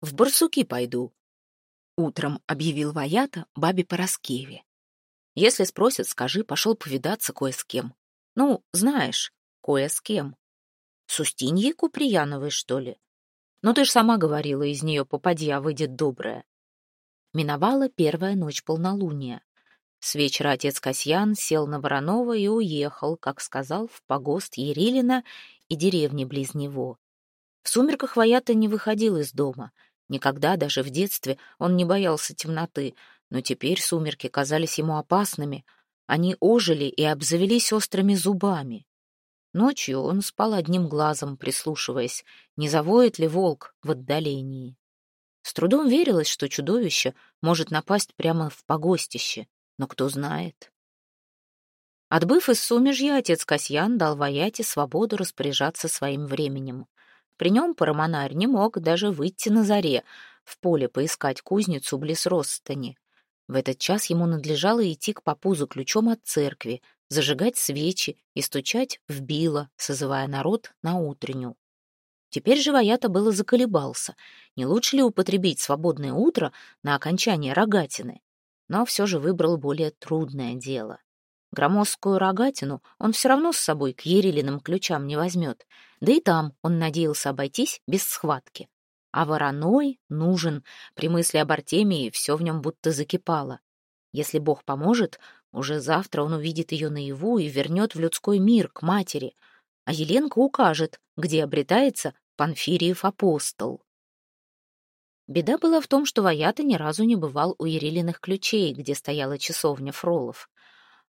В барсуки пойду. Утром объявил Ваята бабе Пороскеве. Если спросят, скажи, пошел повидаться кое с кем. Ну, знаешь, кое с кем. С Устиньей Куприяновой, что ли? Ну, ты ж сама говорила, из нее попади, а выйдет добрая. Миновала первая ночь полнолуния. С вечера отец Касьян сел на Воронова и уехал, как сказал, в погост Ерилина и деревни близ него. В сумерках Ваята не выходил из дома. Никогда, даже в детстве, он не боялся темноты, но теперь сумерки казались ему опасными. Они ожили и обзавелись острыми зубами. Ночью он спал одним глазом, прислушиваясь, не завоет ли волк в отдалении. С трудом верилось, что чудовище может напасть прямо в погостище, но кто знает. Отбыв из сумежья, отец Касьян дал Ваяте свободу распоряжаться своим временем. При нем парамонарь не мог даже выйти на заре, в поле поискать кузницу близ Ростани. В этот час ему надлежало идти к попу за ключом от церкви, зажигать свечи и стучать в било, созывая народ на утреннюю. Теперь же Ваята было заколебался, не лучше ли употребить свободное утро на окончание рогатины, но все же выбрал более трудное дело. Громоздкую рогатину он все равно с собой к Ерилиным ключам не возьмет, да и там он надеялся обойтись без схватки. А вороной нужен, при мысли об Артемии все в нем будто закипало. Если Бог поможет, уже завтра он увидит ее наяву и вернет в людской мир, к матери, а Еленка укажет, где обретается Панфириев апостол. Беда была в том, что Ваята ни разу не бывал у Ерилиных ключей, где стояла часовня Фролов.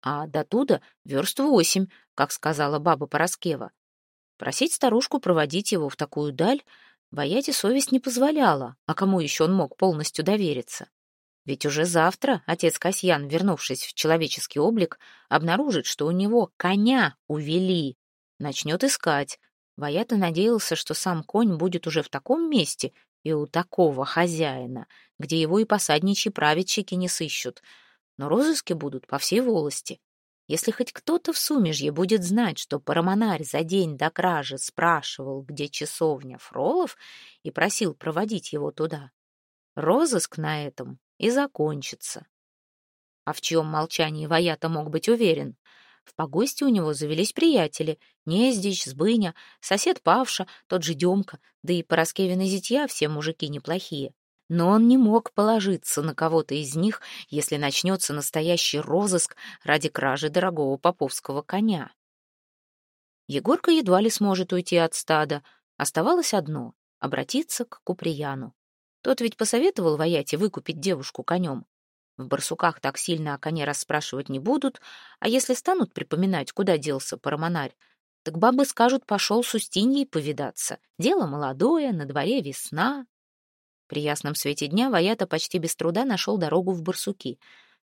А до туда верст восемь, как сказала баба Пороскева. Просить старушку проводить его в такую даль Ваяте совесть не позволяла, а кому еще он мог полностью довериться? Ведь уже завтра отец Касьян, вернувшись в человеческий облик, обнаружит, что у него коня увели. Начнет искать. Ваята надеялся, что сам конь будет уже в таком месте и у такого хозяина, где его и посадничьи праведчики не сыщут. Но розыски будут по всей волости. Если хоть кто-то в Сумежье будет знать, что парамонарь за день до кражи спрашивал, где часовня Фролов, и просил проводить его туда, розыск на этом и закончится. А в чьем молчании Ваята мог быть уверен? В погосте у него завелись приятели — Нездич, Сбыня, сосед Павша, тот же Демка, да и Пороскевин и зятья все мужики неплохие. Но он не мог положиться на кого-то из них, если начнется настоящий розыск ради кражи дорогого поповского коня. Егорка едва ли сможет уйти от стада. Оставалось одно — обратиться к Куприяну. Тот ведь посоветовал Ваяте выкупить девушку конем. В барсуках так сильно о коне расспрашивать не будут, а если станут припоминать, куда делся парамонарь, так бабы скажут, пошел с Устиньей повидаться. Дело молодое, на дворе весна. При ясном свете дня Ваята почти без труда нашел дорогу в барсуки.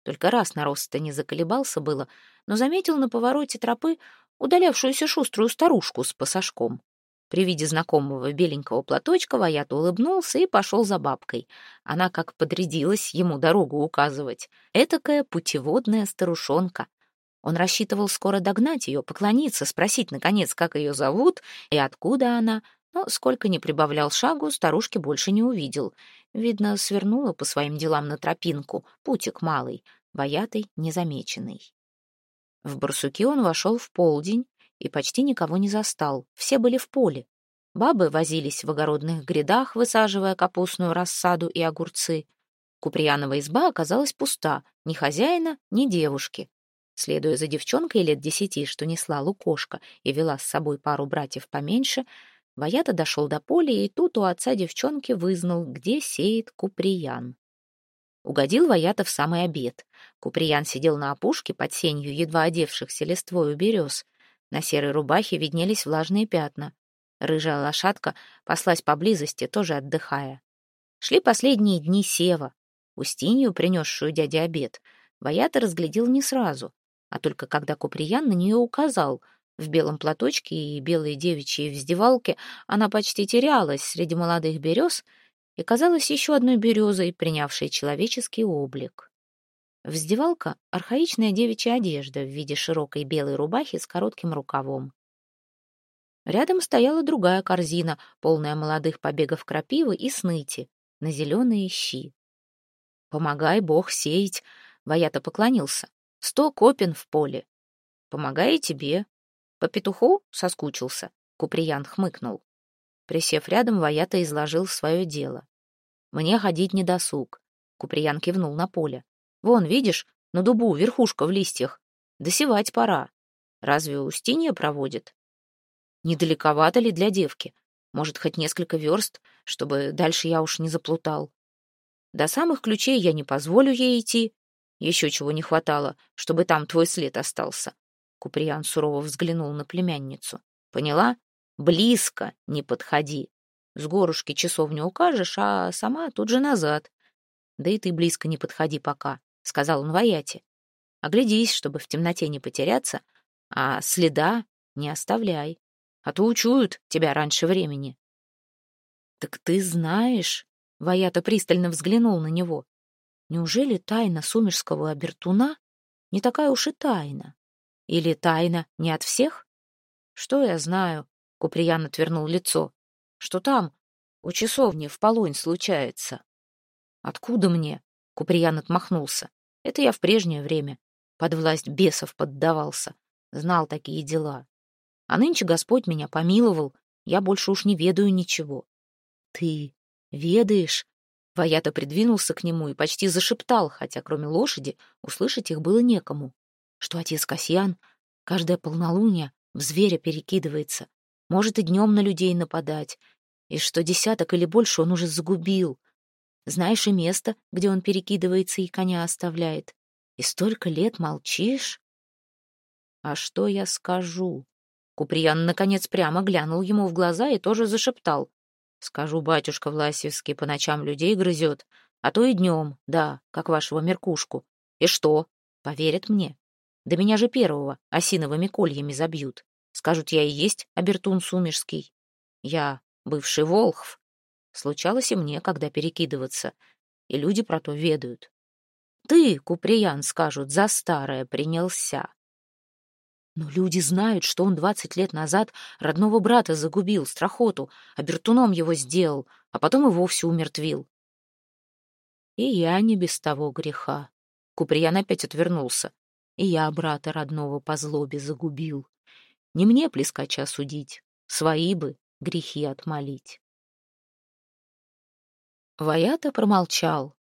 Только раз на рост-то не заколебался было, но заметил на повороте тропы удалявшуюся шуструю старушку с пасашком. При виде знакомого беленького платочка Ваят улыбнулся и пошел за бабкой. Она как подрядилась ему дорогу указывать. Этакая путеводная старушонка. Он рассчитывал скоро догнать ее, поклониться, спросить, наконец, как ее зовут и откуда она, но сколько ни прибавлял шагу, старушки больше не увидел. Видно, свернула по своим делам на тропинку, путик малый, Ваятой незамеченный. В барсуки он вошел в полдень, и почти никого не застал, все были в поле. Бабы возились в огородных грядах, высаживая капустную рассаду и огурцы. Куприянова изба оказалась пуста, ни хозяина, ни девушки. Следуя за девчонкой лет десяти, что несла лукошка и вела с собой пару братьев поменьше, Ваята дошел до поля, и тут у отца девчонки вызнал, где сеет Куприян. Угодил Ваята в самый обед. Куприян сидел на опушке под сенью едва одевшихся листвою берез — на серой рубахе виднелись влажные пятна. Рыжая лошадка паслась поблизости, тоже отдыхая. Шли последние дни сева. Устинью, принесшую дяде обед, Ваята разглядел не сразу, а только когда Куприян на нее указал. В белом платочке и белой девичьей вздевалке она почти терялась среди молодых берез и казалась еще одной березой, принявшей человеческий облик. Вздевалка — архаичная девичья одежда в виде широкой белой рубахи с коротким рукавом. Рядом стояла другая корзина, полная молодых побегов крапивы и сныти. на зеленые щи. «Помогай, Бог, сеять!» — Ваята поклонился. «Сто копен в поле. Помогай тебе». По петуху соскучился. Куприян хмыкнул. Присев рядом, Ваята изложил свое дело. «Мне ходить не досуг», — Куприян кивнул на поле. «Вон, видишь, на дубу верхушка в листьях. Досевать пора. Разве Устинья проводит?» «Недалековато ли для девки? Может, хоть несколько верст, чтобы дальше я уж не заплутал. До самых ключей я не позволю ей идти. Еще чего не хватало, чтобы там твой след остался. Куприян сурово взглянул на племянницу. Поняла? Близко не подходи. С горушки часовню укажешь, а сама тут же назад. Да и ты близко не подходи пока, сказал он Ваяте. Оглядись, чтобы в темноте не потеряться, а следа не оставляй а то учуют тебя раньше времени. Так ты знаешь, Ваята пристально взглянул на него. Неужели тайна сумерского обертуна не такая уж и тайна? Или тайна не от всех? Что я знаю? Куприян отвернул лицо. Что там, у часовни, в полонь случается? Откуда мне? Куприян отмахнулся. Это я в прежнее время под власть бесов поддавался. Знал такие дела. А нынче Господь меня помиловал, я больше уж не ведаю ничего. Ты ведаешь? Ваята придвинулся к нему и почти зашептал, хотя кроме лошади услышать их было некому. Что отец Касьян каждое полнолуние в зверя перекидывается, может и днем на людей нападать, и что десяток или больше он уже загубил. Знаешь и место, где он перекидывается и коня оставляет. И столько лет молчишь? А что я скажу? Куприян, наконец, прямо глянул ему в глаза и тоже зашептал. «Скажу, батюшка Власевский по ночам людей грызет, а то и днем, да, как вашего меркушку. И что? Поверят мне. Да меня же первого осиновыми кольями забьют. Скажут, я и есть Абертун Сумерский. Я бывший Волхв. Случалось и мне, когда перекидываться, и люди про то ведают. Ты, Куприян, скажут, за старое принялся. Но люди знают, что он двадцать лет назад родного брата загубил, страхоту, а его сделал, а потом и вовсе умертвил. И я не без того греха. Куприян опять отвернулся. И я брата родного по злобе загубил. Не мне плескача судить, свои бы грехи отмолить. Ваята промолчал.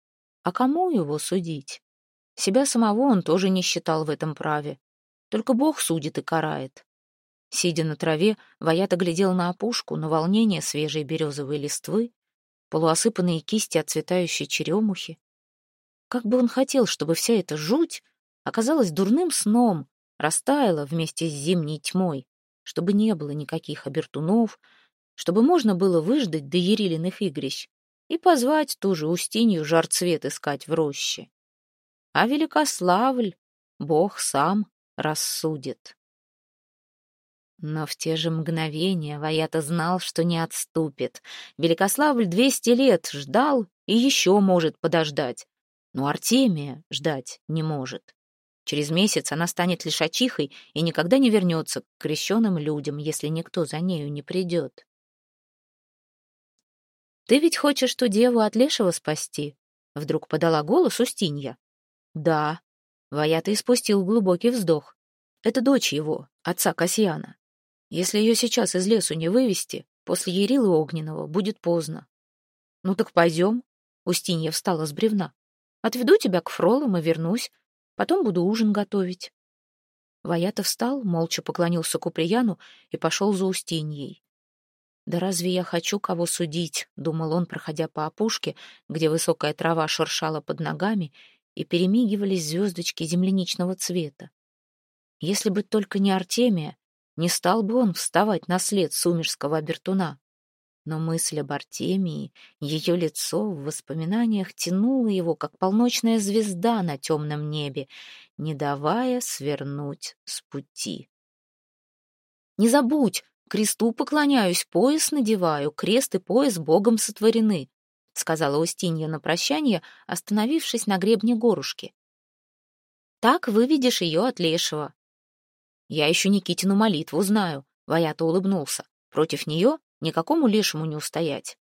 А кому его судить? Себя самого он тоже не считал в этом праве. Только Бог судит и карает. Сидя на траве, Ваята глядел на опушку, на волнение свежей березовой листвы, полуосыпанные кисти отцветающей черемухи. Как бы он хотел, чтобы вся эта жуть оказалась дурным сном, растаяла вместе с зимней тьмой, чтобы не было никаких обертунов, чтобы можно было выждать до Ерилиных игрищ и позвать ту же Устинью жарцвет искать в роще. А Великославль, Бог сам, рассудит. Но в те же мгновения Ваята знал, что не отступит. Великославль двести лет ждал и еще может подождать. Но Артемия ждать не может. Через месяц она станет лишачихой и никогда не вернется к крещенным людям, если никто за нею не придет. «Ты ведь хочешь ту деву от лешего спасти?» — вдруг подала голос Устинья. «Да», Ваята испустил глубокий вздох. Это дочь его, отца Касьяна. Если ее сейчас из лесу не вывести, после Ярилы Огненного будет поздно. Ну так пойдем. Устинья встала с бревна. Отведу тебя к фролам и вернусь. Потом буду ужин готовить. Ваята встал, молча поклонился Куприяну и пошел за Устиньей. «Да разве я хочу кого судить?» — думал он, проходя по опушке, где высокая трава шуршала под ногами, и перемигивались звездочки земляничного цвета. Если бы только не Артемия, не стал бы он вставать на след сумерского обертуна. Но мысль об Артемии, ее лицо в воспоминаниях тянуло его, как полночная звезда на темном небе, не давая свернуть с пути. «Не забудь, кресту поклоняюсь, пояс надеваю, крест и пояс Богом сотворены», — сказала Устинья на прощание, остановившись на гребне горушки. «Так выведешь ее от лешего». «Я еще Никитину молитву знаю», — Ваята улыбнулся. «Против нее никакому лешему не устоять».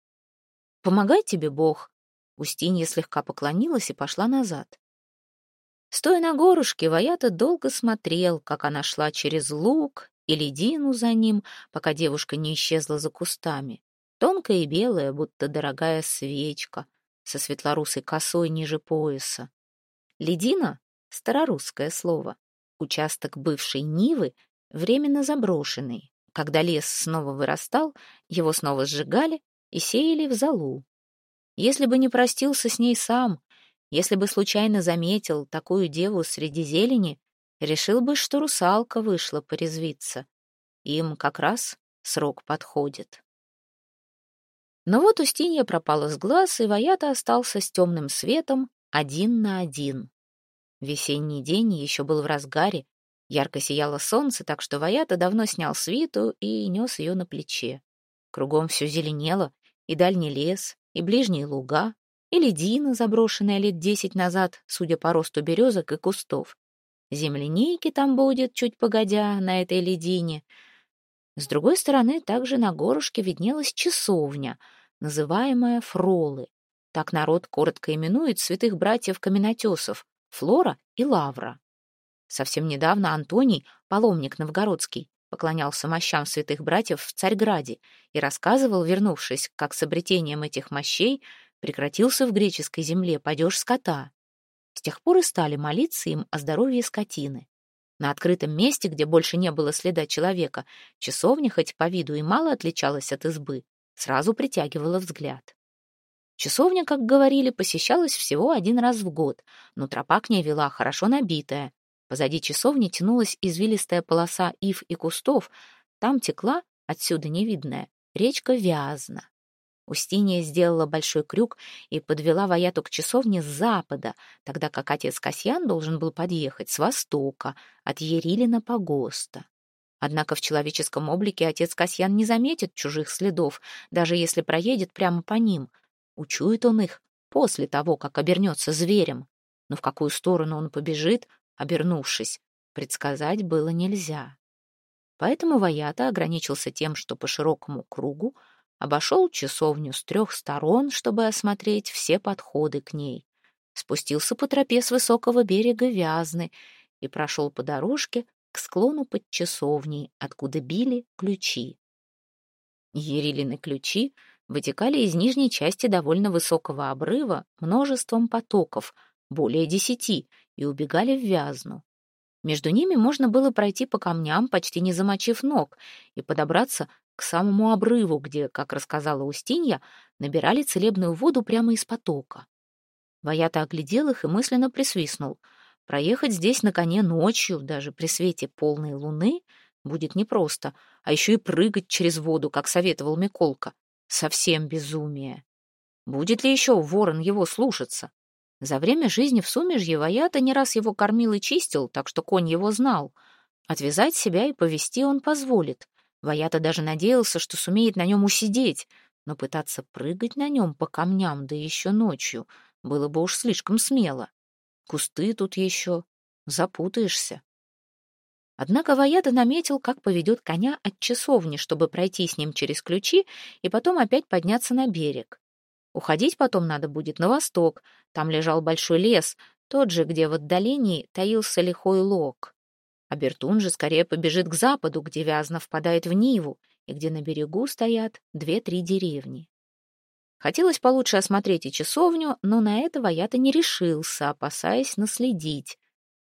«Помогай тебе Бог», Устинья слегка поклонилась и пошла назад. Стоя на горушке, Ваята долго смотрел, как она шла через луг и ледину за ним, пока девушка не исчезла за кустами. Тонкая и белая, будто дорогая свечка, со светлорусой косой ниже пояса. Ледина — старорусское слово. Участок бывшей Нивы временно заброшенный. Когда лес снова вырастал, его снова сжигали и сеяли в залу. Если бы не простился с ней сам, если бы случайно заметил такую деву среди зелени, решил бы, что русалка вышла порезвиться. Им как раз срок подходит. Но вот Устинья пропала с глаз, и Ваята остался с темным светом один на один. Весенний день еще был в разгаре, ярко сияло солнце, так что Ваята давно снял свиту и нес ее на плече. Кругом все зеленело, и дальний лес, и ближние луга, и ледина, заброшенная лет десять назад, судя по росту березок и кустов. Земляники там будет, чуть погодя, на этой ледине. С другой стороны, также на горушке виднелась часовня, называемая Фролы. Так народ коротко именует святых братьев-каменотесов — Флора и Лавра. Совсем недавно Антоний, паломник новгородский, поклонялся мощам святых братьев в Царьграде и рассказывал, вернувшись, как с обретением этих мощей прекратился в греческой земле падеж скота. С тех пор и стали молиться им о здоровье скотины. На открытом месте, где больше не было следа человека, часовня, хоть по виду и мало отличалась от избы, сразу притягивала взгляд. Часовня, как говорили, посещалась всего один раз в год, но тропа к ней вела хорошо набитая. Позади часовни тянулась извилистая полоса ив и кустов, там текла, отсюда невидная, речка Вязна. Устинья сделала большой крюк и подвела Ваяту к часовне с запада, тогда как отец Касьян должен был подъехать с востока, от Ерилина погоста. Однако в человеческом облике отец Касьян не заметит чужих следов, даже если проедет прямо по ним. Учует он их после того, как обернется зверем. Но в какую сторону он побежит, обернувшись, предсказать было нельзя. Поэтому Ваята ограничился тем, что по широкому кругу обошел часовню с трех сторон, чтобы осмотреть все подходы к ней, спустился по тропе с высокого берега Вязны и прошел по дорожке к склону под часовней, откуда били ключи. Ерилины ключи вытекали из нижней части довольно высокого обрыва множеством потоков, более десяти, и убегали в Вязну. Между ними можно было пройти по камням, почти не замочив ног, и подобраться к самому обрыву, где, как рассказала Устинья, набирали целебную воду прямо из потока. Ваята оглядел их и мысленно присвистнул. Проехать здесь на коне ночью, даже при свете полной луны, будет непросто, а еще и прыгать через воду, как советовал Миколка. Совсем безумие. Будет ли еще ворон его слушаться? За время жизни в Сумежье Ваята не раз его кормил и чистил, так что конь его знал. Отвязать себя и повести он позволит. Ваята даже надеялся, что сумеет на нем усидеть, но пытаться прыгать на нем по камням, да еще ночью, было бы уж слишком смело. Кусты тут еще, запутаешься. Однако Ваята наметил, как поведет коня от часовни, чтобы пройти с ним через ключи и потом опять подняться на берег. Уходить потом надо будет на восток, там лежал большой лес, тот же, где в отдалении таился лихой лог. А Бертун же скорее побежит к западу, где Вязна впадает в Ниву, и где на берегу стоят две-три деревни. Хотелось получше осмотреть и часовню, но на это Ваята не решился, опасаясь наследить.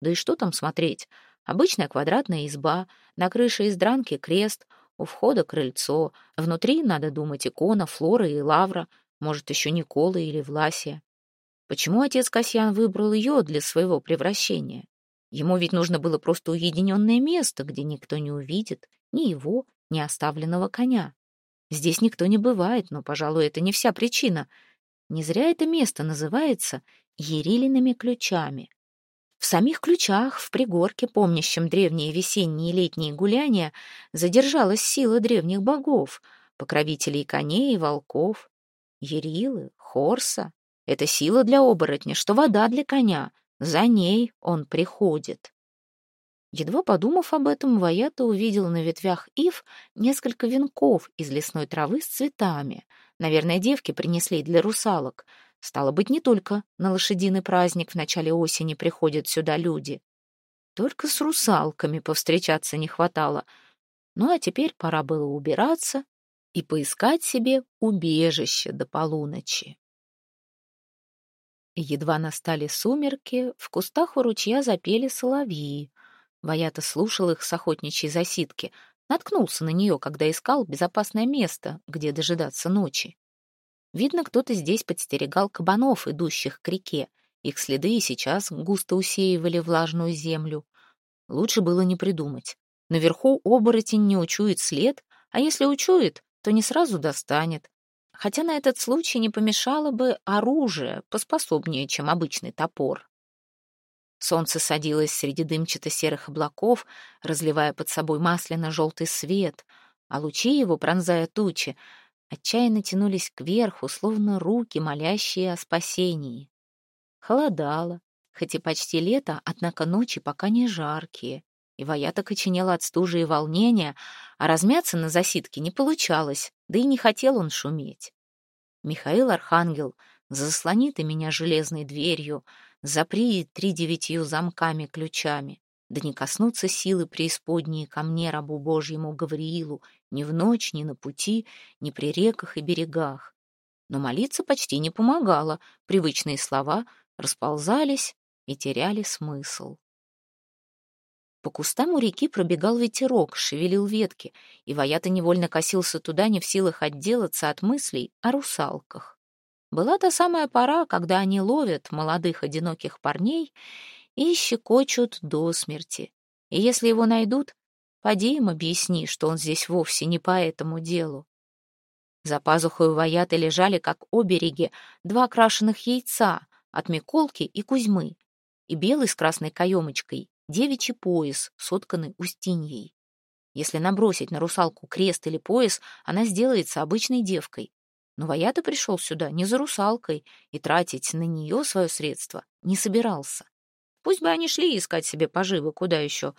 Да и что там смотреть? Обычная квадратная изба, на крыше из дранки крест, у входа крыльцо, внутри, надо думать, икона, флора и лавра, может, еще Никола или Власия. Почему отец Касьян выбрал ее для своего превращения? Ему ведь нужно было просто уединенное место, где никто не увидит ни его, ни оставленного коня. Здесь никто не бывает, но, пожалуй, это не вся причина. Не зря это место называется Ерилиными ключами. В самих ключах, в пригорке, помнящем древние весенние и летние гуляния, задержалась сила древних богов, покровителей коней и волков. Ерилы, Хорса — это сила для оборотня, что вода для коня — за ней он приходит. Едва подумав об этом, Ваята увидел на ветвях ив несколько венков из лесной травы с цветами. Наверное, девки принесли для русалок. Стало быть, не только на лошадиный праздник в начале осени приходят сюда люди. Только с русалками повстречаться не хватало. Ну а теперь пора было убираться и поискать себе убежище до полуночи. Едва настали сумерки, в кустах у ручья запели соловьи. Ваята слушал их с охотничьей засидки, наткнулся на нее, когда искал безопасное место, где дожидаться ночи. Видно, кто-то здесь подстерегал кабанов, идущих к реке. Их следы и сейчас густо усеивали влажную землю. Лучше было не придумать. Наверху оборотень не учует след, а если учует, то не сразу достанет хотя на этот случай не помешало бы оружие поспособнее, чем обычный топор. Солнце садилось среди дымчато-серых облаков, разливая под собой масляно-желтый свет, а лучи его, пронзая тучи, отчаянно тянулись кверху, словно руки, молящие о спасении. Холодало, хоть и почти лето, однако ночи пока не жаркие, и Ваята коченела от стужи и волнения, а размяться на засидке не получалось, да и не хотел он шуметь. Михаил Архангел, заслони ты меня железной дверью, запри три девятью замками-ключами, да не коснутся силы преисподние ко мне, рабу Божьему Гавриилу, ни в ночь, ни на пути, ни при реках и берегах. Но молиться почти не помогало, привычные слова расползались и теряли смысл. По кустам у реки пробегал ветерок, шевелил ветки, и Ваята невольно косился туда, не в силах отделаться от мыслей о русалках. Была та самая пора, когда они ловят молодых одиноких парней и щекочут до смерти. И если его найдут, поди им объясни, что он здесь вовсе не по этому делу. За пазухой у Ваяты лежали, как обереги, два крашеных яйца от Миколки и Кузьмы, и белый с красной каемочкой, девичий пояс, сотканный Устиньей. Если набросить на русалку крест или пояс, она сделается обычной девкой. Но Ваята пришел сюда не за русалкой и тратить на нее свое средство не собирался. Пусть бы они шли искать себе поживы куда еще,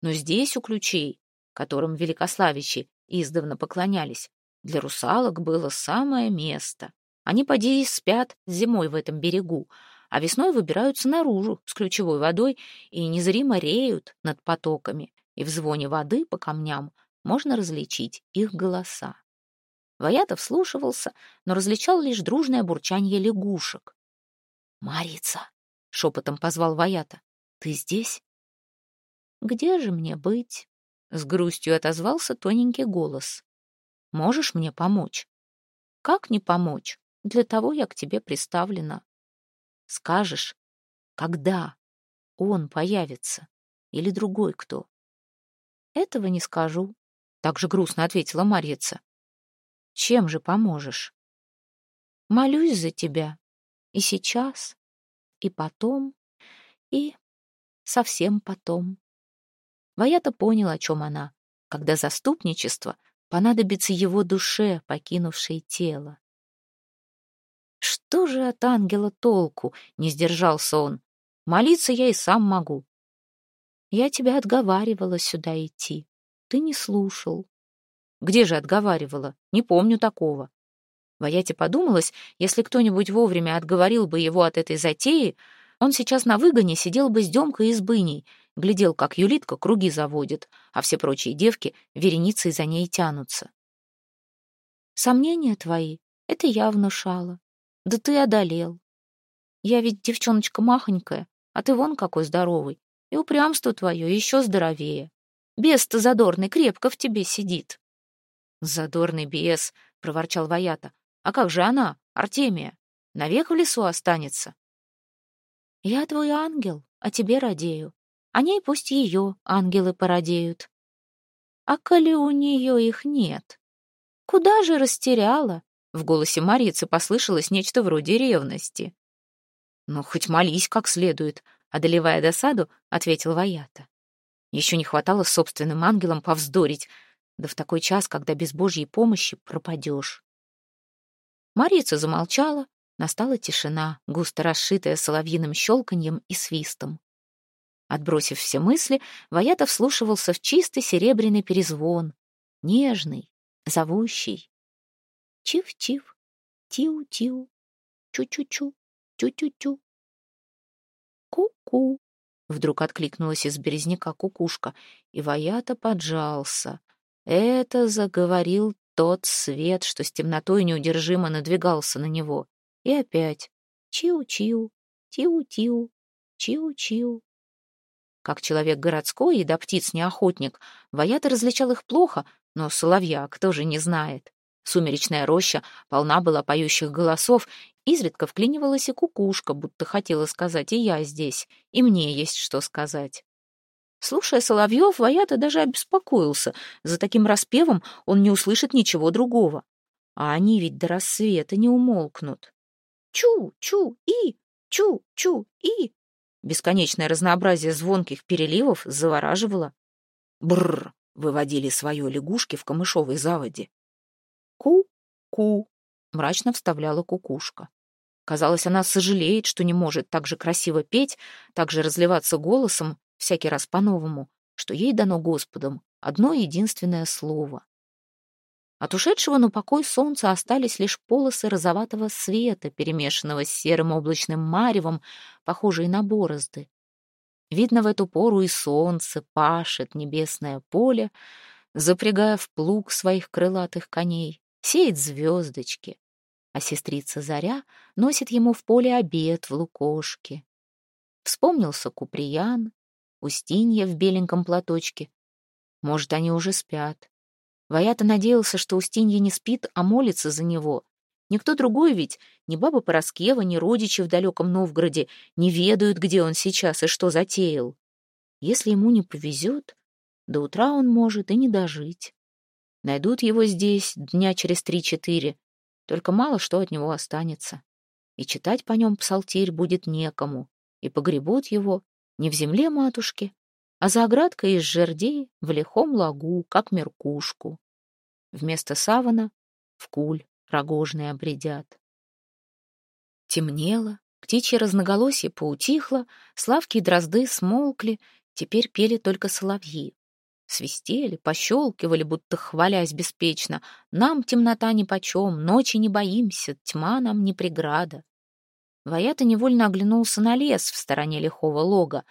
но здесь у ключей, которым великославичи издавна поклонялись, для русалок было самое место. Они, поди, спят зимой в этом берегу, а весной выбираются наружу с ключевой водой и незримо реют над потоками, и в звоне воды по камням можно различить их голоса. Ваятов слушался, но различал лишь дружное бурчание лягушек. «Марица!» — шепотом позвал Ваята. «Ты здесь?» «Где же мне быть?» — с грустью отозвался тоненький голос. «Можешь мне помочь?» «Как не помочь? Для того я к тебе приставлена. Скажешь, когда он появится или другой кто? Этого не скажу, так же грустно ответила Марьица. Чем же поможешь? Молюсь за тебя и сейчас, и потом, и совсем потом. Ваята понял, о чем она, когда заступничество понадобится его душе, покинувшей тело. Что же от ангела толку? Не сдержался он. Молиться я и сам могу. Я тебя отговаривала сюда идти. Ты не слушал. Где же отговаривала? Не помню такого. Ваяте подумалось, если кто-нибудь вовремя отговорил бы его от этой затеи, он сейчас на выгоне сидел бы с Демкой и с Быней, глядел, как Юлитка круги заводит, а все прочие девки вереницей за ней тянутся. Сомнения твои — это я внушала. Да ты одолел. Я ведь девчоночка махонькая, а ты вон какой здоровый. И упрямство твое еще здоровее. Бес-то задорный крепко в тебе сидит. Задорный бес, проворчал Ваята. А как же она, Артемия? Навек в лесу останется. Я твой ангел, а тебе радею. О ней пусть ее ангелы порадеют. А коли у нее их нет, куда же растеряла? В голосе Марицы послышалось нечто вроде ревности. «Ну, хоть молись как следует», — одолевая досаду, ответил Ваята. Еще не хватало собственным ангелам повздорить, да в такой час, когда без Божьей помощи пропадешь. Марица замолчала, настала тишина, густо расшитая соловьиным щелканьем и свистом. Отбросив все мысли, Ваятов вслушивался в чистый серебряный перезвон, нежный, зовущий. Чив-чив, тиу-тиу. чу-чу-чу, чу-чу-чу. Ку-ку, вдруг откликнулась из березняка кукушка, и Ваята поджался. Это заговорил тот свет, что с темнотой неудержимо надвигался на него. И опять чиу-чиу, тиу-тиу, чиу-чиу. Как человек городской и до птиц не охотник, Ваята различал их плохо, но соловья кто же не знает. Сумеречная роща полна была поющих голосов, изредка вклинивалась и кукушка, будто хотела сказать «и я здесь, и мне есть что сказать». Слушая соловьев, Ваята даже обеспокоился. За таким распевом он не услышит ничего другого. А они ведь до рассвета не умолкнут. Чу-чу-и, чу-чу-и. Бесконечное разнообразие звонких переливов завораживало. Бррр, выводили свое лягушки в камышовой заводе. Ку-ку, мрачно вставляла кукушка. Казалось, она сожалеет, что не может так же красиво петь, так же разливаться голосом, всякий раз по-новому, что ей дано Господом одно единственное слово. От ушедшего на покой солнца остались лишь полосы розоватого света, перемешанного с серым облачным маревом, похожие на борозды. Видно, в эту пору и солнце пашет небесное поле, запрягая в плуг своих крылатых коней, сеет звездочки, а сестрица Заря носит ему в поле обед в лукошке. Вспомнился Куприян, Устинья в беленьком платочке. Может, они уже спят. Ваята надеялся, что Устинья не спит, а молится за него. Никто другой ведь, ни баба Пороскева, ни родичи в далеком Новгороде, не ведают, где он сейчас и что затеял. Если ему не повезет, до утра он может и не дожить. Найдут его здесь дня через три-четыре, только мало что от него останется. И читать по нем псалтирь будет некому, и погребут его не в земле матушки, а за оградкой из жердей в лихом лагу, как меркушку. Вместо савана в куль рогожные обредят. Темнело, птичье разноголосие поутихло, славки и дрозды смолкли, теперь пели только соловьи. Свистели, пощелкивали, будто хвалясь беспечно. Нам темнота нипочем, ночи не боимся, тьма нам не преграда. Ваята невольно оглянулся на лес в стороне лихого лога.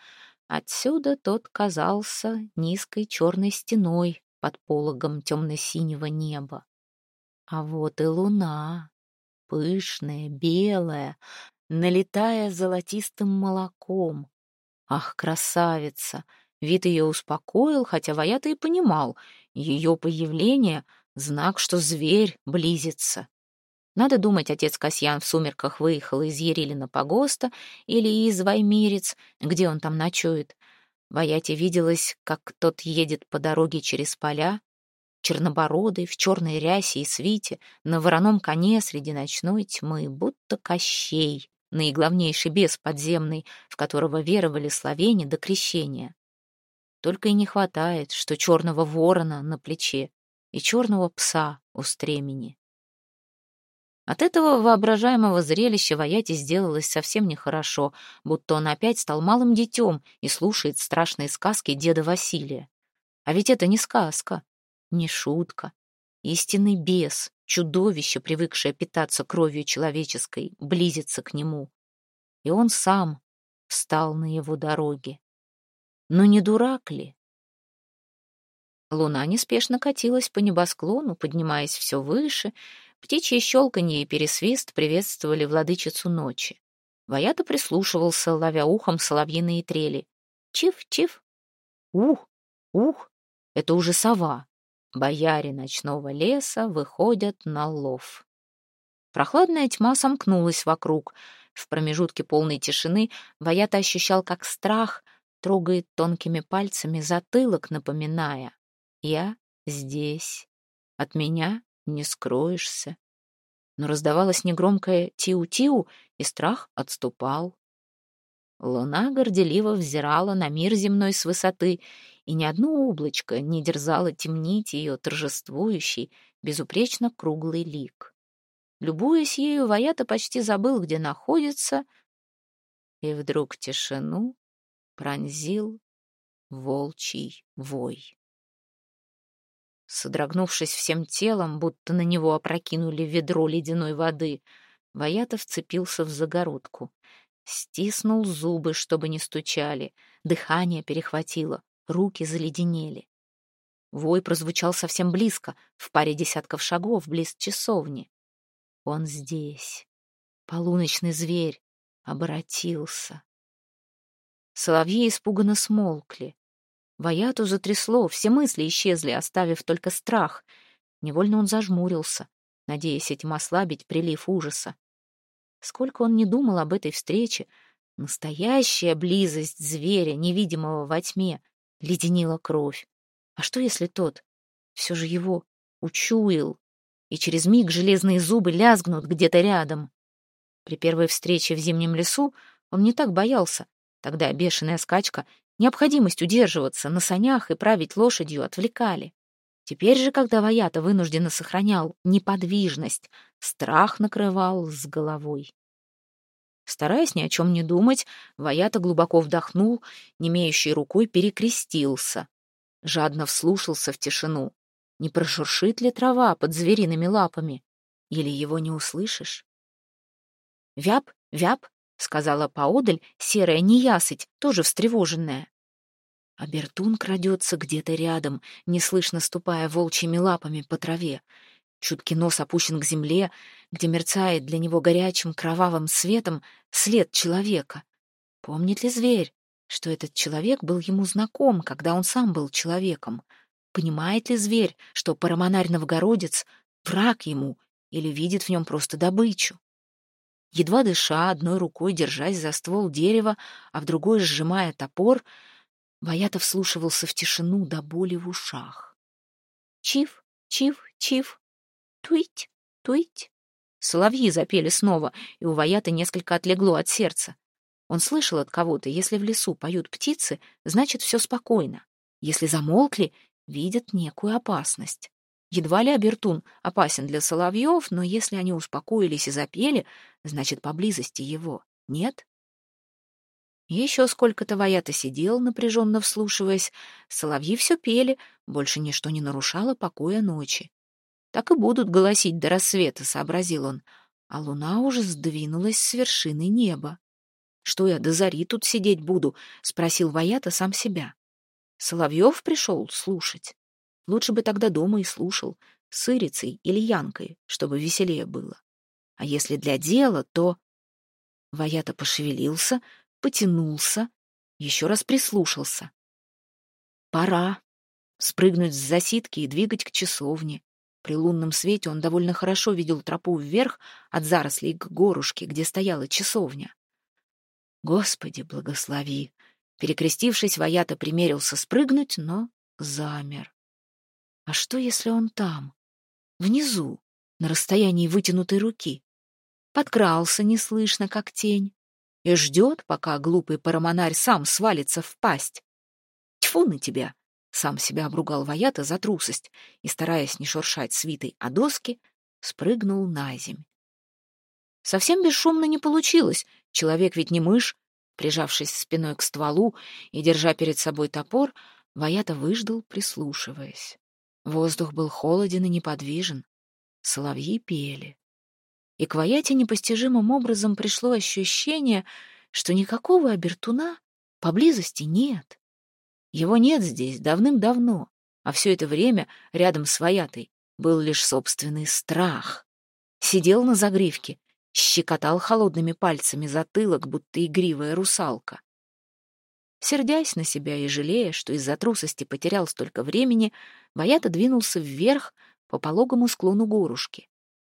Отсюда тот казался низкой черной стеной под пологом темно-синего неба. А вот и луна, пышная, белая, налетая золотистым молоком. Ах, красавица! Вид ее успокоил, хотя Ваята и понимал, ее появление — знак, что зверь близится. Надо думать, отец Касьян в сумерках выехал из Ерилина погоста или из Ваймирец, где он там ночует. Ваяте виделось, как тот едет по дороге через поля, чернобородый, в черной рясе и свите, на вороном коне среди ночной тьмы, будто Кощей, наиглавнейший бес подземный, в которого веровали словени до крещения. Только и не хватает, что черного ворона на плече и черного пса у стремени. От этого воображаемого зрелища Ваяте сделалось совсем нехорошо, будто он опять стал малым детем и слушает страшные сказки деда Василия. А ведь это не сказка, не шутка. Истинный бес, чудовище, привыкшее питаться кровью человеческой, близится к нему. И он сам встал на его дороге. Но не дурак ли? Луна неспешно катилась по небосклону, поднимаясь все выше, Птичье щелканье и пересвист приветствовали владычицу ночи. Ваята прислушивался, ловя ухом соловьиные трели. Чиф-чиф. Ух, ух, это уже сова. Бояре ночного леса выходят на лов. Прохладная тьма сомкнулась вокруг. В промежутке полной тишины Ваята ощущал, как страх трогает тонкими пальцами затылок, напоминая «Я здесь. От меня не скроешься. Но раздавалось негромкое «тиу-тиу», и страх отступал. Луна горделиво взирала на мир земной с высоты, и ни одно облачко не дерзало темнить ее торжествующий, безупречно круглый лик. Любуясь ею, Ваята почти забыл, где находится, и вдруг тишину пронзил волчий вой. Содрогнувшись всем телом, будто на него опрокинули ведро ледяной воды, Ваята вцепился в загородку. Стиснул зубы, чтобы не стучали. Дыхание перехватило, руки заледенели. Вой прозвучал совсем близко, в паре десятков шагов, близ часовни. Он здесь. Полуночный зверь обратился. Соловьи испуганно смолкли. Ваяту затрясло, все мысли исчезли, оставив только страх. Невольно он зажмурился, надеясь этим ослабить прилив ужаса. Сколько он не думал об этой встрече, настоящая близость зверя, невидимого во тьме, леденила кровь. А что, если тот все же его учуял, и через миг железные зубы лязгнут где-то рядом? При первой встрече в зимнем лесу он не так боялся. Тогда бешеная скачка, необходимость удерживаться на санях и править лошадью отвлекали. Теперь же, когда Ваята вынужденно сохранял неподвижность, страх накрывал с головой. Стараясь ни о чем не думать, Ваята глубоко вдохнул, немеющей рукой перекрестился. Жадно вслушался в тишину. Не прошуршит ли трава под звериными лапами? Или его не услышишь? «Вяп, вяп!» — сказала поодаль серая неясыть, тоже встревоженная. А Бертун крадется где-то рядом, неслышно ступая волчьими лапами по траве. Чуткий нос опущен к земле, где мерцает для него горячим кровавым светом след человека. Помнит ли зверь, что этот человек был ему знаком, когда он сам был человеком? Понимает ли зверь, что парамонарь-новгородец — враг ему или видит в нем просто добычу? Едва дыша, одной рукой держась за ствол дерева, а в другой сжимая топор, Ваята вслушивался в тишину до боли в ушах. Чиф, чиф, чиф, туить, туить. Соловьи запели снова, и у Ваяты несколько отлегло от сердца. Он слышал от кого-то, если в лесу поют птицы, значит, все спокойно. Если замолкли, видят некую опасность. Едва ли Абертун опасен для соловьев, но если они успокоились и запели, значит, поблизости его нет. Еще сколько-то Ваята сидел, напряженно вслушиваясь. Соловьи все пели, больше ничто не нарушало покоя ночи. Так и будут голосить до рассвета, сообразил он, а луна уже сдвинулась с вершины неба. Что я до зари тут сидеть буду? спросил Ваята сам себя. Соловьев пришел слушать. Лучше бы тогда дома и слушал, с Ирицей или Янкой, чтобы веселее было. А если для дела, то... Ваята пошевелился, потянулся, еще раз прислушался. Пора спрыгнуть с засидки и двигать к часовне. При лунном свете он довольно хорошо видел тропу вверх от зарослей к горушке, где стояла часовня. Господи, благослови! Перекрестившись, Ваята примерился спрыгнуть, но замер. А что, если он там, внизу, на расстоянии вытянутой руки? Подкрался неслышно, как тень, и ждет, пока глупый парамонарь сам свалится в пасть. Тьфу на тебя! Сам себя обругал Ваята за трусость и, стараясь не шуршать свитой о доски, спрыгнул на земь. Совсем бесшумно не получилось, человек ведь не мышь. Прижавшись спиной к стволу и держа перед собой топор, Ваята выждал, прислушиваясь. Воздух был холоден и неподвижен. Соловьи пели. И к Ваяте непостижимым образом пришло ощущение, что никакого обертуна поблизости нет. Его нет здесь давным-давно, а все это время рядом с Ваятой был лишь собственный страх. Сидел на загривке, щекотал холодными пальцами затылок, будто игривая русалка. Сердясь на себя и жалея, что из-за трусости потерял столько времени, Ваята двинулся вверх по пологому склону горушки.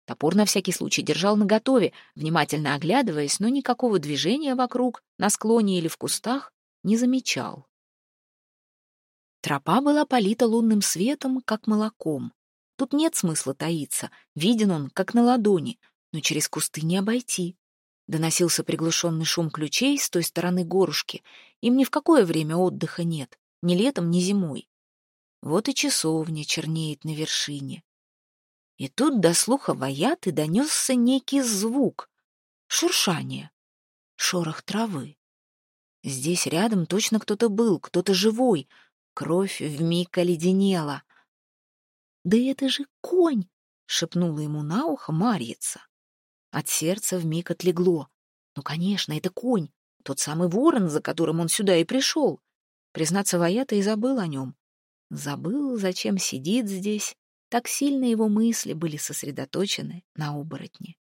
Топор на всякий случай держал наготове, внимательно оглядываясь, но никакого движения вокруг, на склоне или в кустах, не замечал. Тропа была полита лунным светом, как молоком. Тут нет смысла таиться, виден он, как на ладони, но через кусты не обойти. Доносился приглушенный шум ключей с той стороны горушки. Им ни в какое время отдыха нет, ни летом, ни зимой. Вот и часовня чернеет на вершине. И тут до слуха Ваяты донесся некий звук. Шуршание. Шорох травы. Здесь рядом точно кто-то был, кто-то живой. Кровь вмиг оледенела. «Да это же конь!» — шепнула ему на ухо Марьица. От сердца вмиг отлегло. Ну, конечно, это конь, тот самый ворон, за которым он сюда и пришел. Признаться, Ваята и забыл о нем. Забыл, зачем сидит здесь. Так сильно его мысли были сосредоточены на оборотне.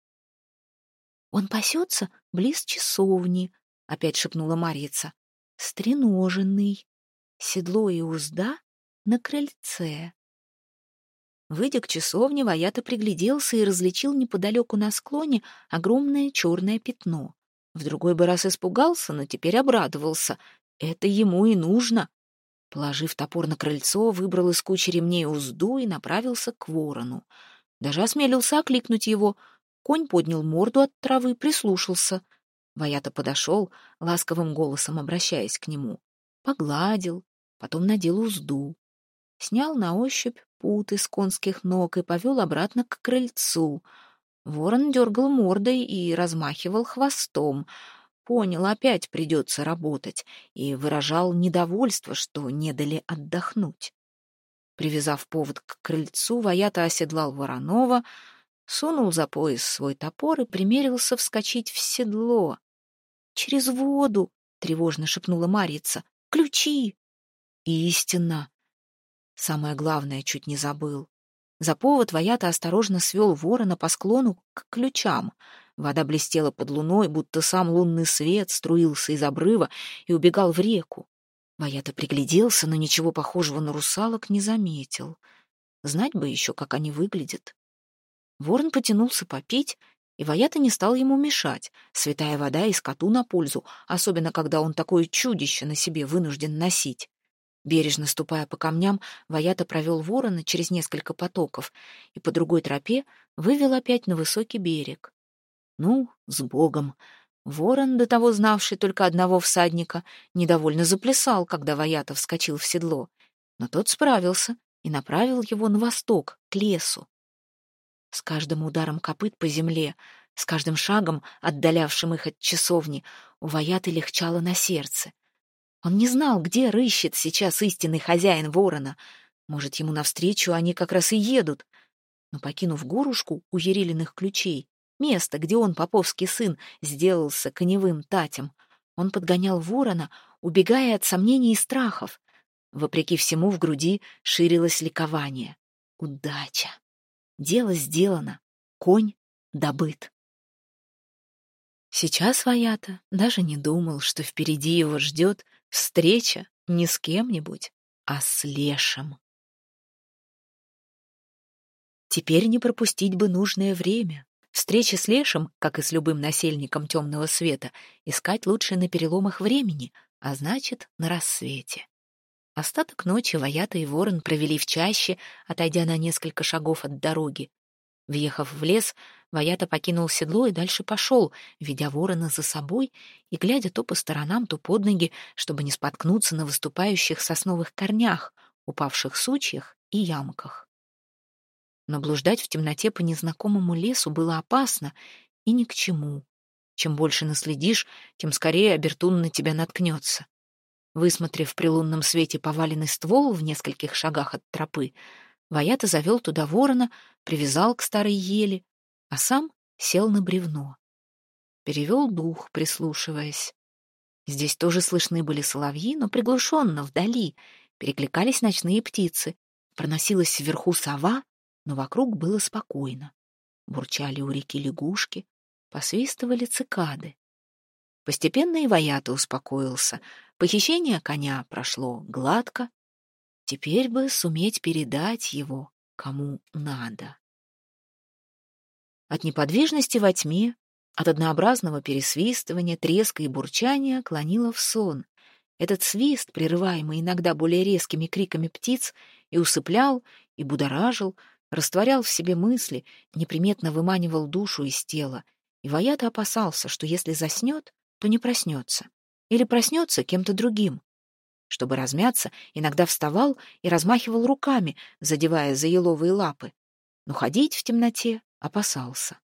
«Он пасется близ часовни», — опять шепнула Марьица. «Стреноженный. Седло и узда на крыльце». Выйдя к часовне, Ваята пригляделся и различил неподалеку на склоне огромное черное пятно. В другой бы раз испугался, но теперь обрадовался. Это ему и нужно. Положив топор на крыльцо, выбрал из кучи ремней узду и направился к ворону. Даже осмелился окликнуть его. Конь поднял морду от травы, прислушался. Ваята подошел, ласковым голосом обращаясь к нему. Погладил, потом надел узду. Снял на ощупь пут из конских ног и повел обратно к крыльцу. Ворон дергал мордой и размахивал хвостом. Понял, опять придется работать, и выражал недовольство, что не дали отдохнуть. Привязав повод к крыльцу, Ваята оседлал Воронова, сунул за пояс свой топор и примерился вскочить в седло. «Через воду!» — тревожно шепнула Марица. «Ключи!» «Истинно!» Самое главное чуть не забыл. За повод Ваята осторожно свел ворона по склону к ключам. Вода блестела под луной, будто сам лунный свет струился из обрыва и убегал в реку. Ваята пригляделся, но ничего похожего на русалок не заметил. Знать бы еще, как они выглядят. Ворон потянулся попить, и Ваята не стал ему мешать. Святая вода и скоту на пользу, особенно когда он такое чудище на себе вынужден носить. Бережно ступая по камням, Ваята провел ворона через несколько потоков и по другой тропе вывел опять на высокий берег. Ну, с Богом! Ворон, до того знавший только одного всадника, недовольно заплясал, когда Ваята вскочил в седло, но тот справился и направил его на восток, к лесу. С каждым ударом копыт по земле, с каждым шагом, отдалявшим их от часовни, у Ваяты легчало на сердце. Он не знал, где рыщет сейчас истинный хозяин ворона. Может, ему навстречу они как раз и едут. Но, покинув горушку у Ерилиных ключей, место, где он, поповский сын, сделался коневым татем, он подгонял ворона, убегая от сомнений и страхов. Вопреки всему в груди ширилось ликование. Удача! Дело сделано, конь добыт. Сейчас Ваята даже не думал, что впереди его ждет Встреча не с кем-нибудь, а с Лешем. Теперь не пропустить бы нужное время. Встречи с Лешем, как и с любым насельником темного света, искать лучше на переломах времени, а значит, на рассвете. Остаток ночи Ваята и Ворон провели в чаще, отойдя на несколько шагов от дороги. Въехав в лес, Ваята покинул седло и дальше пошел, ведя ворона за собой и глядя то по сторонам, то под ноги, чтобы не споткнуться на выступающих сосновых корнях, упавших сучьях и ямках. Но блуждать в темноте по незнакомому лесу было опасно и ни к чему. Чем больше наследишь, тем скорее Абертун на тебя наткнется. Высмотрев при лунном свете поваленный ствол в нескольких шагах от тропы, Ваята завел туда ворона, привязал к старой ели, а сам сел на бревно. Перевел дух, прислушиваясь. Здесь тоже слышны были соловьи, но приглушенно, вдали. Перекликались ночные птицы. Проносилась вверху сова, но вокруг было спокойно. Бурчали у реки лягушки, посвистывали цикады. Постепенно и Ваята успокоился. Похищение коня прошло гладко. Теперь бы суметь передать его кому надо. От неподвижности во тьме, от однообразного пересвистывания, треска и бурчания клонило в сон. Этот свист, прерываемый иногда более резкими криками птиц, и усыплял, и будоражил, растворял в себе мысли, неприметно выманивал душу из тела. И Ваята опасался, что если заснет, то не проснется. Или проснется кем-то другим. Чтобы размяться, иногда вставал и размахивал руками, задевая за еловые лапы. Но ходить в темноте опасался.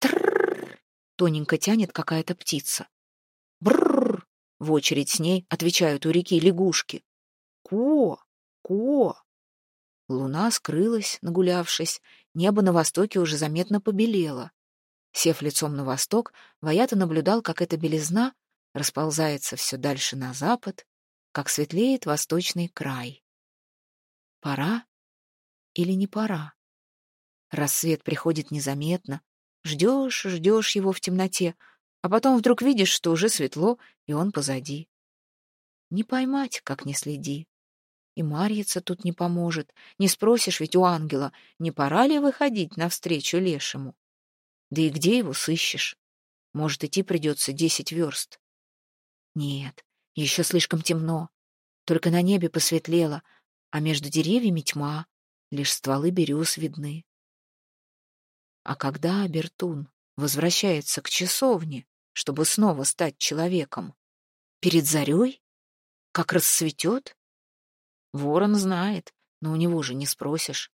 Трррр! Тоненько тянет какая-то птица. Бррр! В очередь с ней отвечают у реки лягушки. Ко! Ко! Луна скрылась, нагулявшись, небо на востоке уже заметно побелело. Сев лицом на восток, Ваята наблюдал, как эта белизна расползается все дальше на запад, как светлеет восточный край. Пора или не пора? Рассвет приходит незаметно, ждешь, ждешь его в темноте, а потом вдруг видишь, что уже светло, и он позади. Не поймать, как не следи. И Марьица тут не поможет. Не спросишь ведь у ангела, не пора ли выходить навстречу лешему. Да и где его сыщешь? Может, идти придется десять верст. Нет, еще слишком темно. Только на небе посветлело, а между деревьями тьма, лишь стволы берез видны. А когда Абертун возвращается к часовне, чтобы снова стать человеком? Перед зарей? Как рассветет? Ворон знает, но у него же не спросишь.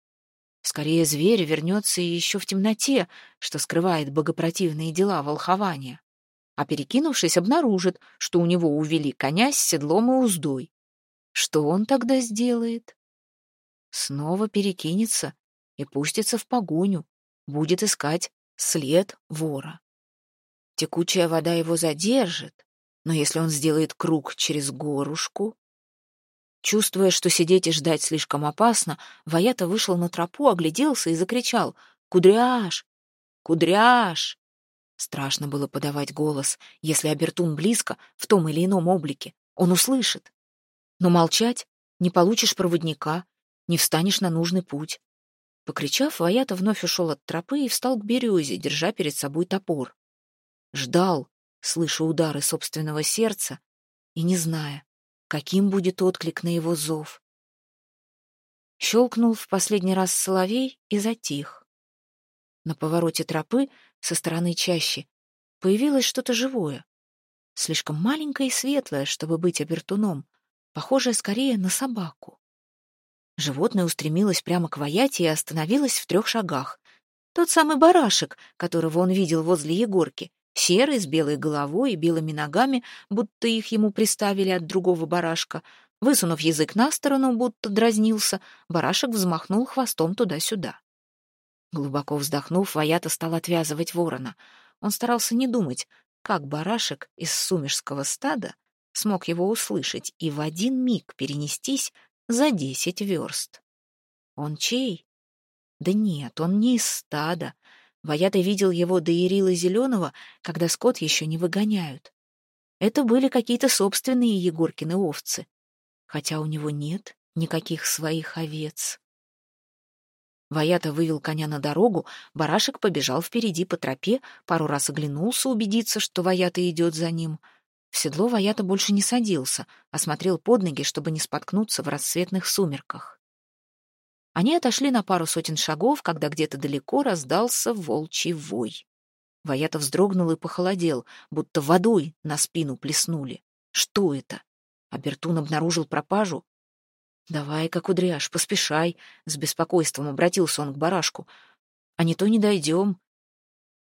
Скорее, зверь вернется еще в темноте, что скрывает богопротивные дела волхования. А перекинувшись, обнаружит, что у него увели коня с седлом и уздой. Что он тогда сделает? Снова перекинется и пустится в погоню, будет искать след вора. Текучая вода его задержит, но если он сделает круг через горушку, Чувствуя, что сидеть и ждать слишком опасно, Ваята вышел на тропу, огляделся и закричал «Кудряш! Кудряш!». Страшно было подавать голос, если Абертун близко, в том или ином облике. Он услышит. Но молчать не получишь проводника, не встанешь на нужный путь. Покричав, Ваята вновь ушел от тропы и встал к березе, держа перед собой топор. Ждал, слыша удары собственного сердца и не зная, каким будет отклик на его зов. Щелкнул в последний раз соловей и затих. На повороте тропы со стороны чащи появилось что-то живое, слишком маленькое и светлое, чтобы быть обертуном, похожее скорее на собаку. Животное устремилось прямо к Ваяте и остановилось в трех шагах. Тот самый барашек, которого он видел возле Егорки, серый, с белой головой и белыми ногами, будто их ему приставили от другого барашка. Высунув язык на сторону, будто дразнился, барашек взмахнул хвостом туда-сюда. Глубоко вздохнув, Ваята стал отвязывать ворона. Он старался не думать, как барашек из сумерского стада смог его услышать и в один миг перенестись за десять верст. Он чей? Да нет, он не из стада, Ваята видел его до Ирила Зеленого, когда скот еще не выгоняют. Это были какие-то собственные Егоркины овцы, хотя у него нет никаких своих овец. Ваята вывел коня на дорогу, барашек побежал впереди по тропе, пару раз оглянулся убедиться, что Ваята идет за ним. В седло Ваята больше не садился, а смотрел под ноги, чтобы не споткнуться в рассветных сумерках. Они отошли на пару сотен шагов, когда где-то далеко раздался волчий вой. Ваята вздрогнул и похолодел, будто водой на спину плеснули. Что это? Абертун обнаружил пропажу? «Давай-ка, кудряш, поспешай!» — с беспокойством обратился он к барашку. «А не то не дойдем».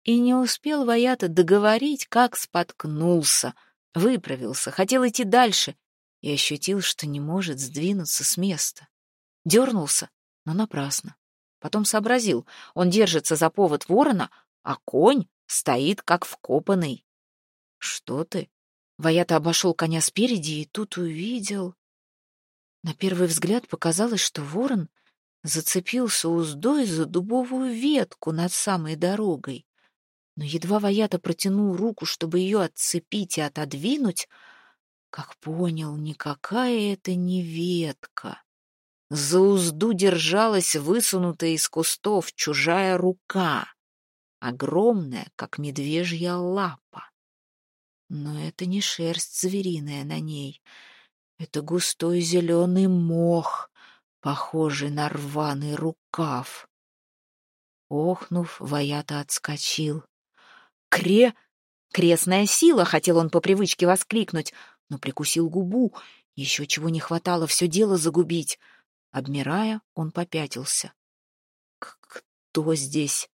И не успел Ваята договорить, как споткнулся, выправился, хотел идти дальше и ощутил, что не может сдвинуться с места. Дернулся, но напрасно. Потом сообразил, он держится за повод ворона, а конь стоит как вкопанный. «Что ты?» Ваята обошел коня спереди и тут увидел... На первый взгляд показалось, что ворон зацепился уздой за дубовую ветку над самой дорогой. Но едва Ваята протянул руку, чтобы ее отцепить и отодвинуть, как понял, никакая это не ветка. За узду держалась высунутая из кустов чужая рука, огромная, как медвежья лапа. Но это не шерсть звериная на ней, это густой зеленый мох, похожий на рваный рукав. Охнув, Ваята отскочил. «Кре... крестная сила!» — хотел он по привычке воскликнуть, но прикусил губу. Еще чего не хватало все дело загубить. Обмирая, он попятился. «Кто здесь?»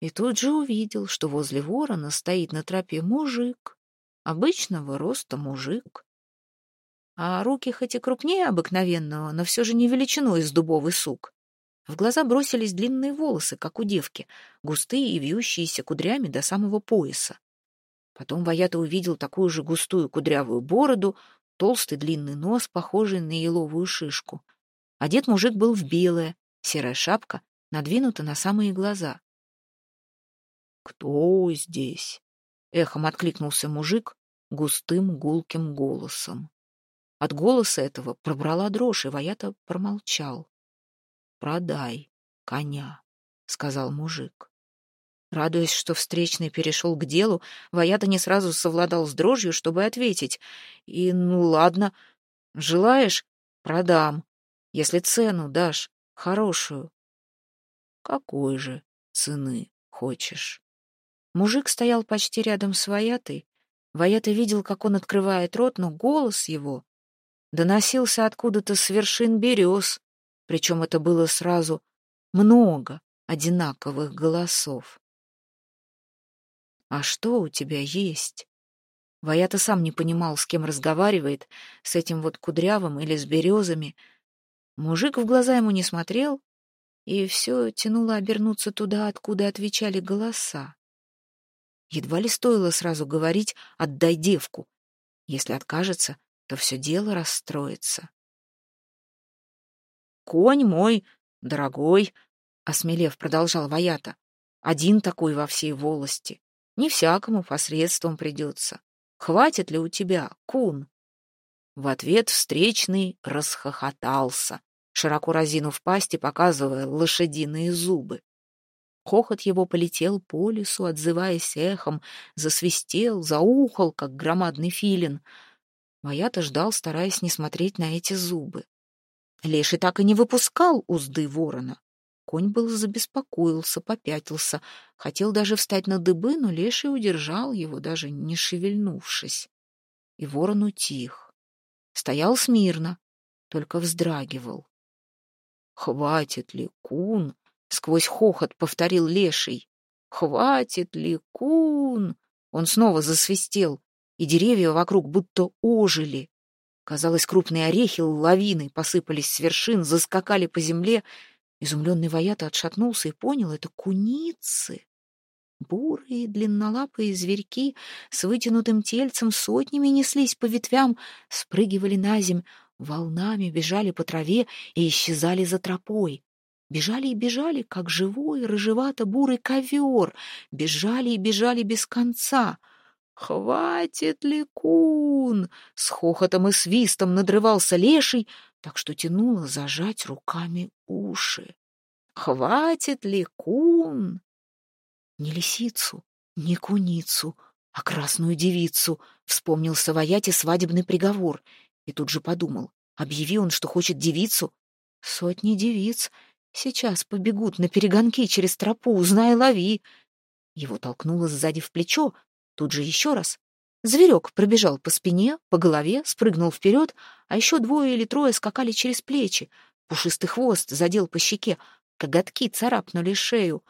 И тут же увидел, что возле ворона стоит на тропе мужик, обычного роста мужик. А руки хоть и крупнее обыкновенного, но все же не величиной из дубовый сук. В глаза бросились длинные волосы, как у девки, густые и вьющиеся кудрями до самого пояса. Потом Ваята увидел такую же густую кудрявую бороду, толстый длинный нос, похожий на еловую шишку. Одет мужик был в белое, серая шапка надвинута на самые глаза. «Кто здесь?» — эхом откликнулся мужик густым гулким голосом. От голоса этого пробрала дрожь, и Ваята промолчал. «Продай коня», — сказал мужик. Радуясь, что встречный перешел к делу, Ваята не сразу совладал с дрожью, чтобы ответить. «И ну ладно, желаешь — продам, если цену дашь, хорошую». «Какой же цены хочешь?» Мужик стоял почти рядом с Ваятой. Ваята видел, как он открывает рот, но голос его доносился откуда-то с вершин берез, причем это было сразу много одинаковых голосов. «А что у тебя есть?» Ваята сам не понимал, с кем разговаривает, с этим вот кудрявым или с березами. Мужик в глаза ему не смотрел, и все тянуло обернуться туда, откуда отвечали голоса. Едва ли стоило сразу говорить «отдай девку». Если откажется, то все дело расстроится. «Конь мой, дорогой», — осмелев продолжал Ваята, — «один такой во всей волости. Не всякому посредством придется. Хватит ли у тебя, кун?» В ответ встречный расхохотался, широко разинув пасть и показывая лошадиные зубы. Хохот его полетел по лесу, отзываясь эхом, засвистел, заухал, как громадный филин. Ваята ждал, стараясь не смотреть на эти зубы. Леший так и не выпускал узды ворона. Конь был забеспокоился, попятился, хотел даже встать на дыбы, но леший удержал его, даже не шевельнувшись. И ворон утих. Стоял смирно, только вздрагивал. «Хватит ли, кун?» — сквозь хохот повторил леший. «Хватит ли, кун?» Он снова засвистел, и деревья вокруг будто ожили. Казалось, крупные орехи лавиной посыпались с вершин, заскакали по земле. Изумленный Ваята отшатнулся и понял — это куницы. Бурые, длиннолапые зверьки с вытянутым тельцем сотнями неслись по ветвям, спрыгивали на земь, волнами бежали по траве и исчезали за тропой. Бежали и бежали, как живой, рыжевато-бурый ковер. Бежали и бежали без конца — «Хватит ли кун?» — с хохотом и свистом надрывался леший, так что тянуло зажать руками уши. «Хватит ли кун?» Не лисицу, не куницу, а красную девицу, вспомнил Савояте свадебный приговор, и тут же подумал, объяви он, что хочет девицу. Сотни девиц сейчас побегут на перегонки через тропу, узнай, лови. Его толкнуло сзади в плечо, Тут же еще раз. Зверек пробежал по спине, по голове, спрыгнул вперед, а еще двое или трое скакали через плечи. Пушистый хвост задел по щеке, коготки царапнули шею.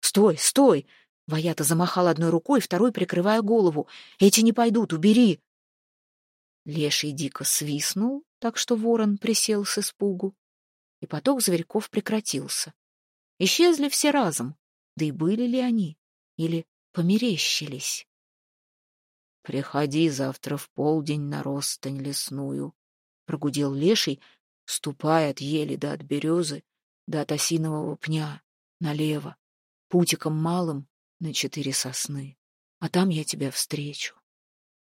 «Стой, стой!» Ваята замахал одной рукой, второй прикрывая голову. «Эти не пойдут, убери!» Леший дико свистнул, так что ворон присел с испугу. И поток зверьков прекратился. Исчезли все разом. Да и были ли они? Или померещились? «Приходи завтра в полдень на ростань лесную», — прогудел леший, ступая от ели до от березы, до от осинового пня, налево, путиком малым на четыре сосны. А там я тебя встречу.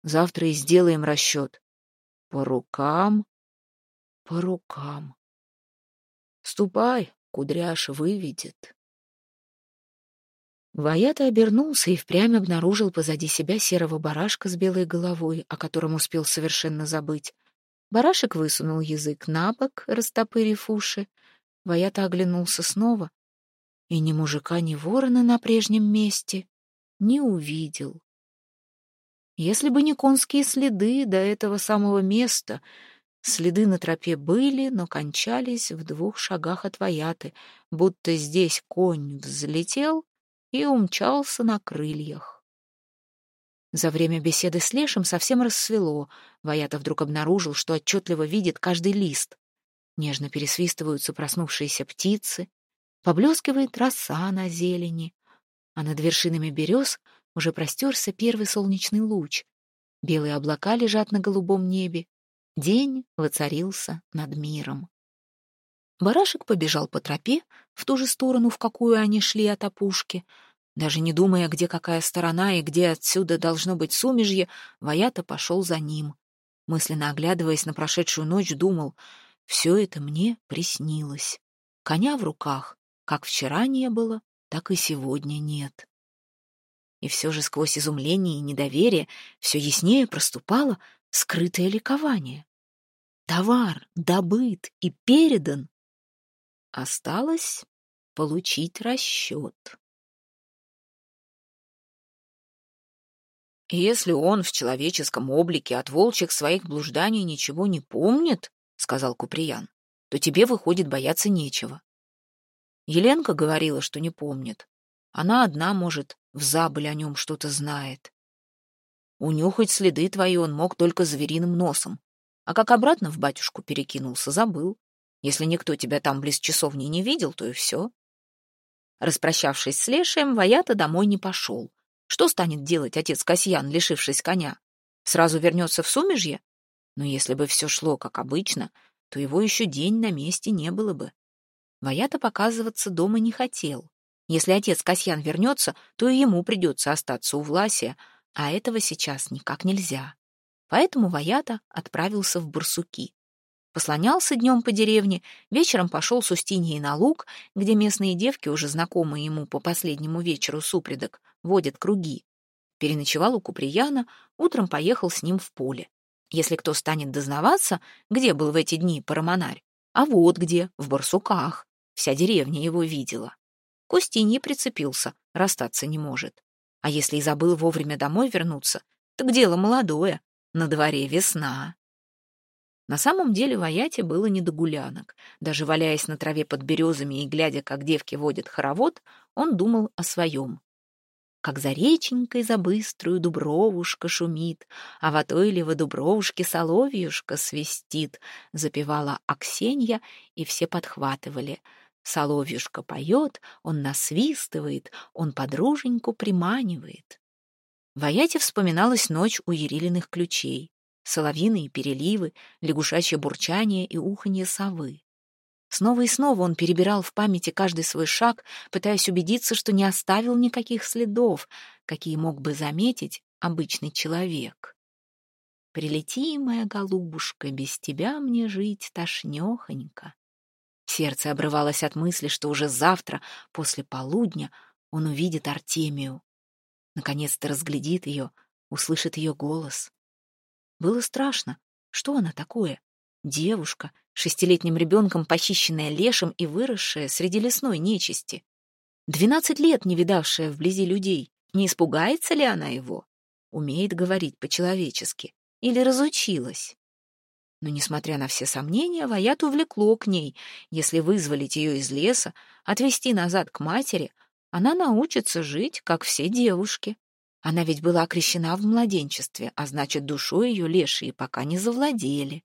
Завтра и сделаем расчет. По рукам, по рукам. Ступай, кудряш выведет. Ваята обернулся и впрямь обнаружил позади себя серого барашка с белой головой, о котором успел совершенно забыть. Барашек высунул язык на бок, растопырив уши. Ваята оглянулся снова и ни мужика, ни ворона на прежнем месте не увидел. Если бы не конские следы до этого самого места, следы на тропе были, но кончались в двух шагах от Ваяты, будто здесь конь взлетел и умчался на крыльях. За время беседы с Лешим совсем рассвело. Ваята вдруг обнаружил, что отчетливо видит каждый лист. Нежно пересвистываются проснувшиеся птицы, Поблескивает роса на зелени, а над вершинами берез уже простерся первый солнечный луч. Белые облака лежат на голубом небе. День воцарился над миром. Барашек побежал по тропе в ту же сторону, в какую они шли от опушки. Даже не думая, где какая сторона и где отсюда должно быть сумежье, Ваята пошел за ним. Мысленно оглядываясь на прошедшую ночь, думал, все это мне приснилось. Коня в руках, как вчера не было, так и сегодня нет. И все же сквозь изумление и недоверие все яснее проступало скрытое ликование. Товар добыт и передан. Осталось получить расчет. «Если он в человеческом облике от волчьих своих блужданий ничего не помнит, — сказал Куприян, — то тебе, выходит, бояться нечего. Еленка говорила, что не помнит. Она одна, может, в забыль о нем что-то знает. Унюхать следы твои он мог только звериным носом, а как обратно в батюшку перекинулся, забыл. Если никто тебя там близ часовни не видел, то и все. Распрощавшись с Лешием, Ваята домой не пошел. Что станет делать отец Касьян, лишившись коня? Сразу вернется в сумежье? Но если бы все шло как обычно, то его еще день на месте не было бы. Ваята показываться дома не хотел. Если отец Касьян вернется, то и ему придется остаться у Власия, а этого сейчас никак нельзя. Поэтому Ваята отправился в Барсуки. Послонялся днем по деревне, вечером пошел с Устиньей на луг, где местные девки, уже знакомые ему по последнему вечеру супредок, водят круги. Переночевал у Куприяна, утром поехал с ним в поле. Если кто станет дознаваться, где был в эти дни парамонарь, а вот где, в Барсуках, вся деревня его видела. К Устинье прицепился, расстаться не может. А если и забыл вовремя домой вернуться, так дело молодое, на дворе весна. На самом деле Ваяте было не до гулянок. Даже валяясь на траве под березами и глядя, как девки водят хоровод, он думал о своем. Как за реченькой за быструю дубровушка шумит, а в отойливо дубровушке соловьюшка свистит, запевала Аксенья, и все подхватывали. Соловьюшка поет, он насвистывает, он подруженьку приманивает. Ваяте вспоминалась ночь у Ерилиных ключей соловьиные переливы, лягушачье бурчание и уханье совы. Снова и снова он перебирал в памяти каждый свой шаг, пытаясь убедиться, что не оставил никаких следов, какие мог бы заметить обычный человек. «Прилети, моя голубушка, без тебя мне жить тошнёхонько». Сердце обрывалось от мысли, что уже завтра, после полудня, он увидит Артемию. Наконец-то разглядит ее, услышит ее голос. Было страшно. Что она такое? Девушка, шестилетним ребенком похищенная лешим и выросшая среди лесной нечисти. Двенадцать лет не видавшая вблизи людей. Не испугается ли она его? Умеет говорить по-человечески. Или разучилась? Но, несмотря на все сомнения, Ваят увлекло к ней. Если вызволить ее из леса, отвезти назад к матери, она научится жить, как все девушки. Она ведь была окрещена в младенчестве, а значит, душой ее лешие пока не завладели.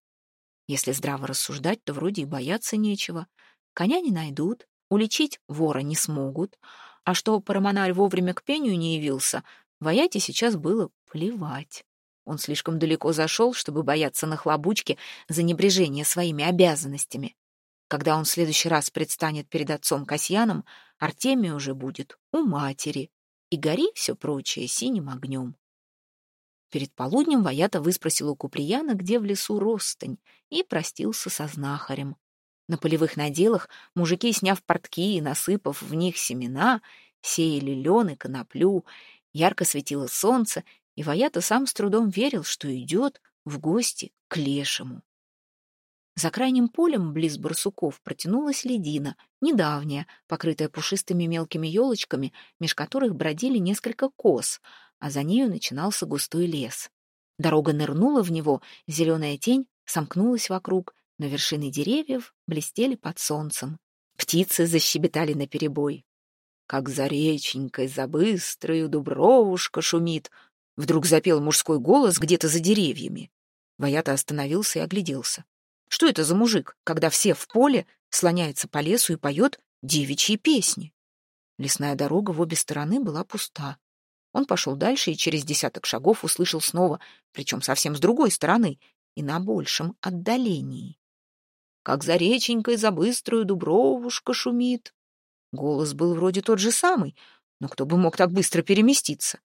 Если здраво рассуждать, то вроде и бояться нечего. Коня не найдут, уличить вора не смогут. А что парамонарь вовремя к пению не явился, Ваяте сейчас было плевать. Он слишком далеко зашел, чтобы бояться нахлобучки за небрежение своими обязанностями. Когда он в следующий раз предстанет перед отцом Касьяном, Артемия уже будет у матери, и гори все прочее синим огнем. Перед полуднем Ваята выспросил у Куприяна, где в лесу ростань, и простился со знахарем. На полевых наделах мужики, сняв портки и насыпав в них семена, сеяли лен и коноплю, ярко светило солнце, и Ваята сам с трудом верил, что идет в гости к лешему. За крайним полем, близ барсуков, протянулась ледина, недавняя, покрытая пушистыми мелкими елочками, меж которых бродили несколько коз, а за нею начинался густой лес. Дорога нырнула в него, зеленая тень сомкнулась вокруг, но вершины деревьев блестели под солнцем. Птицы защебетали наперебой. «Как за реченькой, за быстрою дубровушка шумит!» Вдруг запел мужской голос где-то за деревьями. Ваята остановился и огляделся. Что это за мужик, когда все в поле, слоняется по лесу и поет девичьи песни. Лесная дорога в обе стороны была пуста. Он пошел дальше и через десяток шагов услышал снова, причем совсем с другой стороны и на большем отдалении. Как за реченькой за быструю дубровушка шумит. Голос был вроде тот же самый, но кто бы мог так быстро переместиться?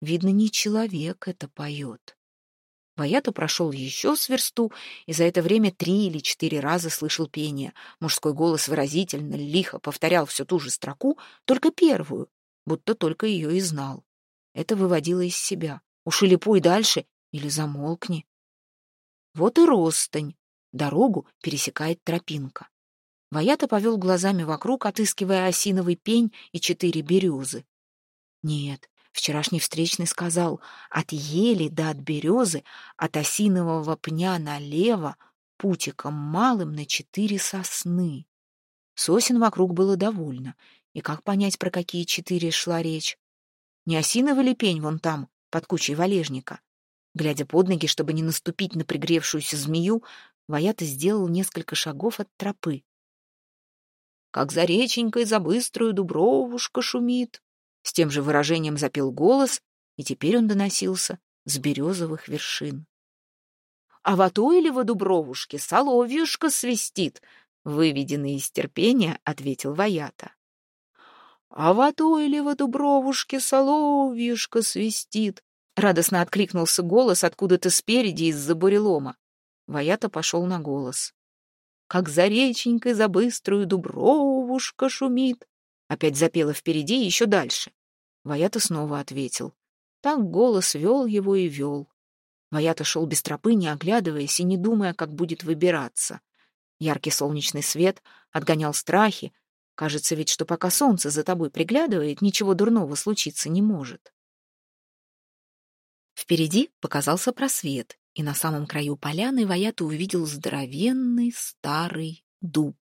Видно, не человек это поет. Ваята прошел еще с версту, и за это время три или четыре раза слышал пение. Мужской голос выразительно, лихо повторял всю ту же строку, только первую, будто только ее и знал. Это выводило из себя. Уж или дальше, или замолкни. Вот и ростань. Дорогу пересекает тропинка. Ваята повел глазами вокруг, отыскивая осиновый пень и четыре березы. Нет, Вчерашний встречный сказал, от ели до от березы, от осинового пня налево, путиком малым на четыре сосны. Сосен вокруг было довольно. И как понять, про какие четыре шла речь? Не осиновый ли пень вон там, под кучей валежника? Глядя под ноги, чтобы не наступить на пригревшуюся змею, Ваята сделал несколько шагов от тропы. Как за реченькой за быструю дубровушка шумит, с тем же выражением запел голос, и теперь он доносился с березовых вершин. «А в Атоилево дубровушке соловьюшка свистит», — выведенный из терпения, ответил Ваята. «А в Атоилево дубровушке соловьюшка свистит», — радостно откликнулся голос откуда-то спереди из-за бурелома. Ваята пошел на голос. «Как за реченькой за быструю дубровушка шумит», Опять запела впереди и еще дальше. Ваята снова ответил. Так голос вел его и вел. Ваята шел без тропы, не оглядываясь и не думая, как будет выбираться. Яркий солнечный свет отгонял страхи. Кажется ведь, что пока солнце за тобой приглядывает, ничего дурного случиться не может. Впереди показался просвет, и на самом краю поляны Ваята увидел здоровенный старый дуб.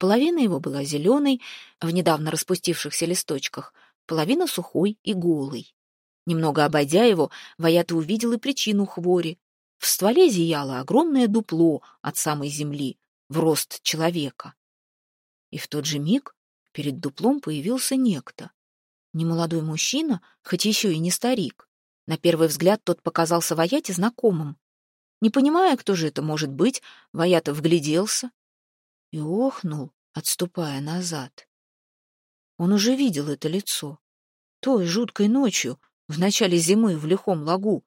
Половина его была зеленой, в недавно распустившихся листочках, половина сухой и голой. Немного обойдя его, Ваята увидел и причину хвори. В стволе зияло огромное дупло от самой земли, в рост человека. И в тот же миг перед дуплом появился некто. Немолодой мужчина, хоть еще и не старик. На первый взгляд тот показался Ваяте знакомым. Не понимая, кто же это может быть, Ваята вгляделся и охнул, отступая назад. Он уже видел это лицо. Той жуткой ночью, в начале зимы в лихом лагу,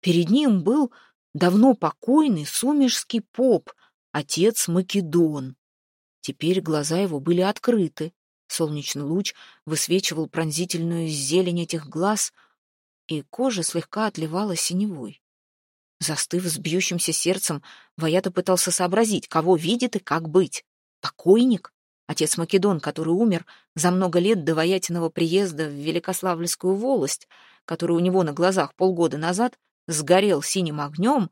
перед ним был давно покойный сумерский поп, отец Македон. Теперь глаза его были открыты. Солнечный луч высвечивал пронзительную зелень этих глаз, и кожа слегка отливала синевой. Застыв с бьющимся сердцем, Ваята пытался сообразить, кого видит и как быть. Покойник? Отец Македон, который умер за много лет до Ваятиного приезда в Великославльскую волость, который у него на глазах полгода назад сгорел синим огнем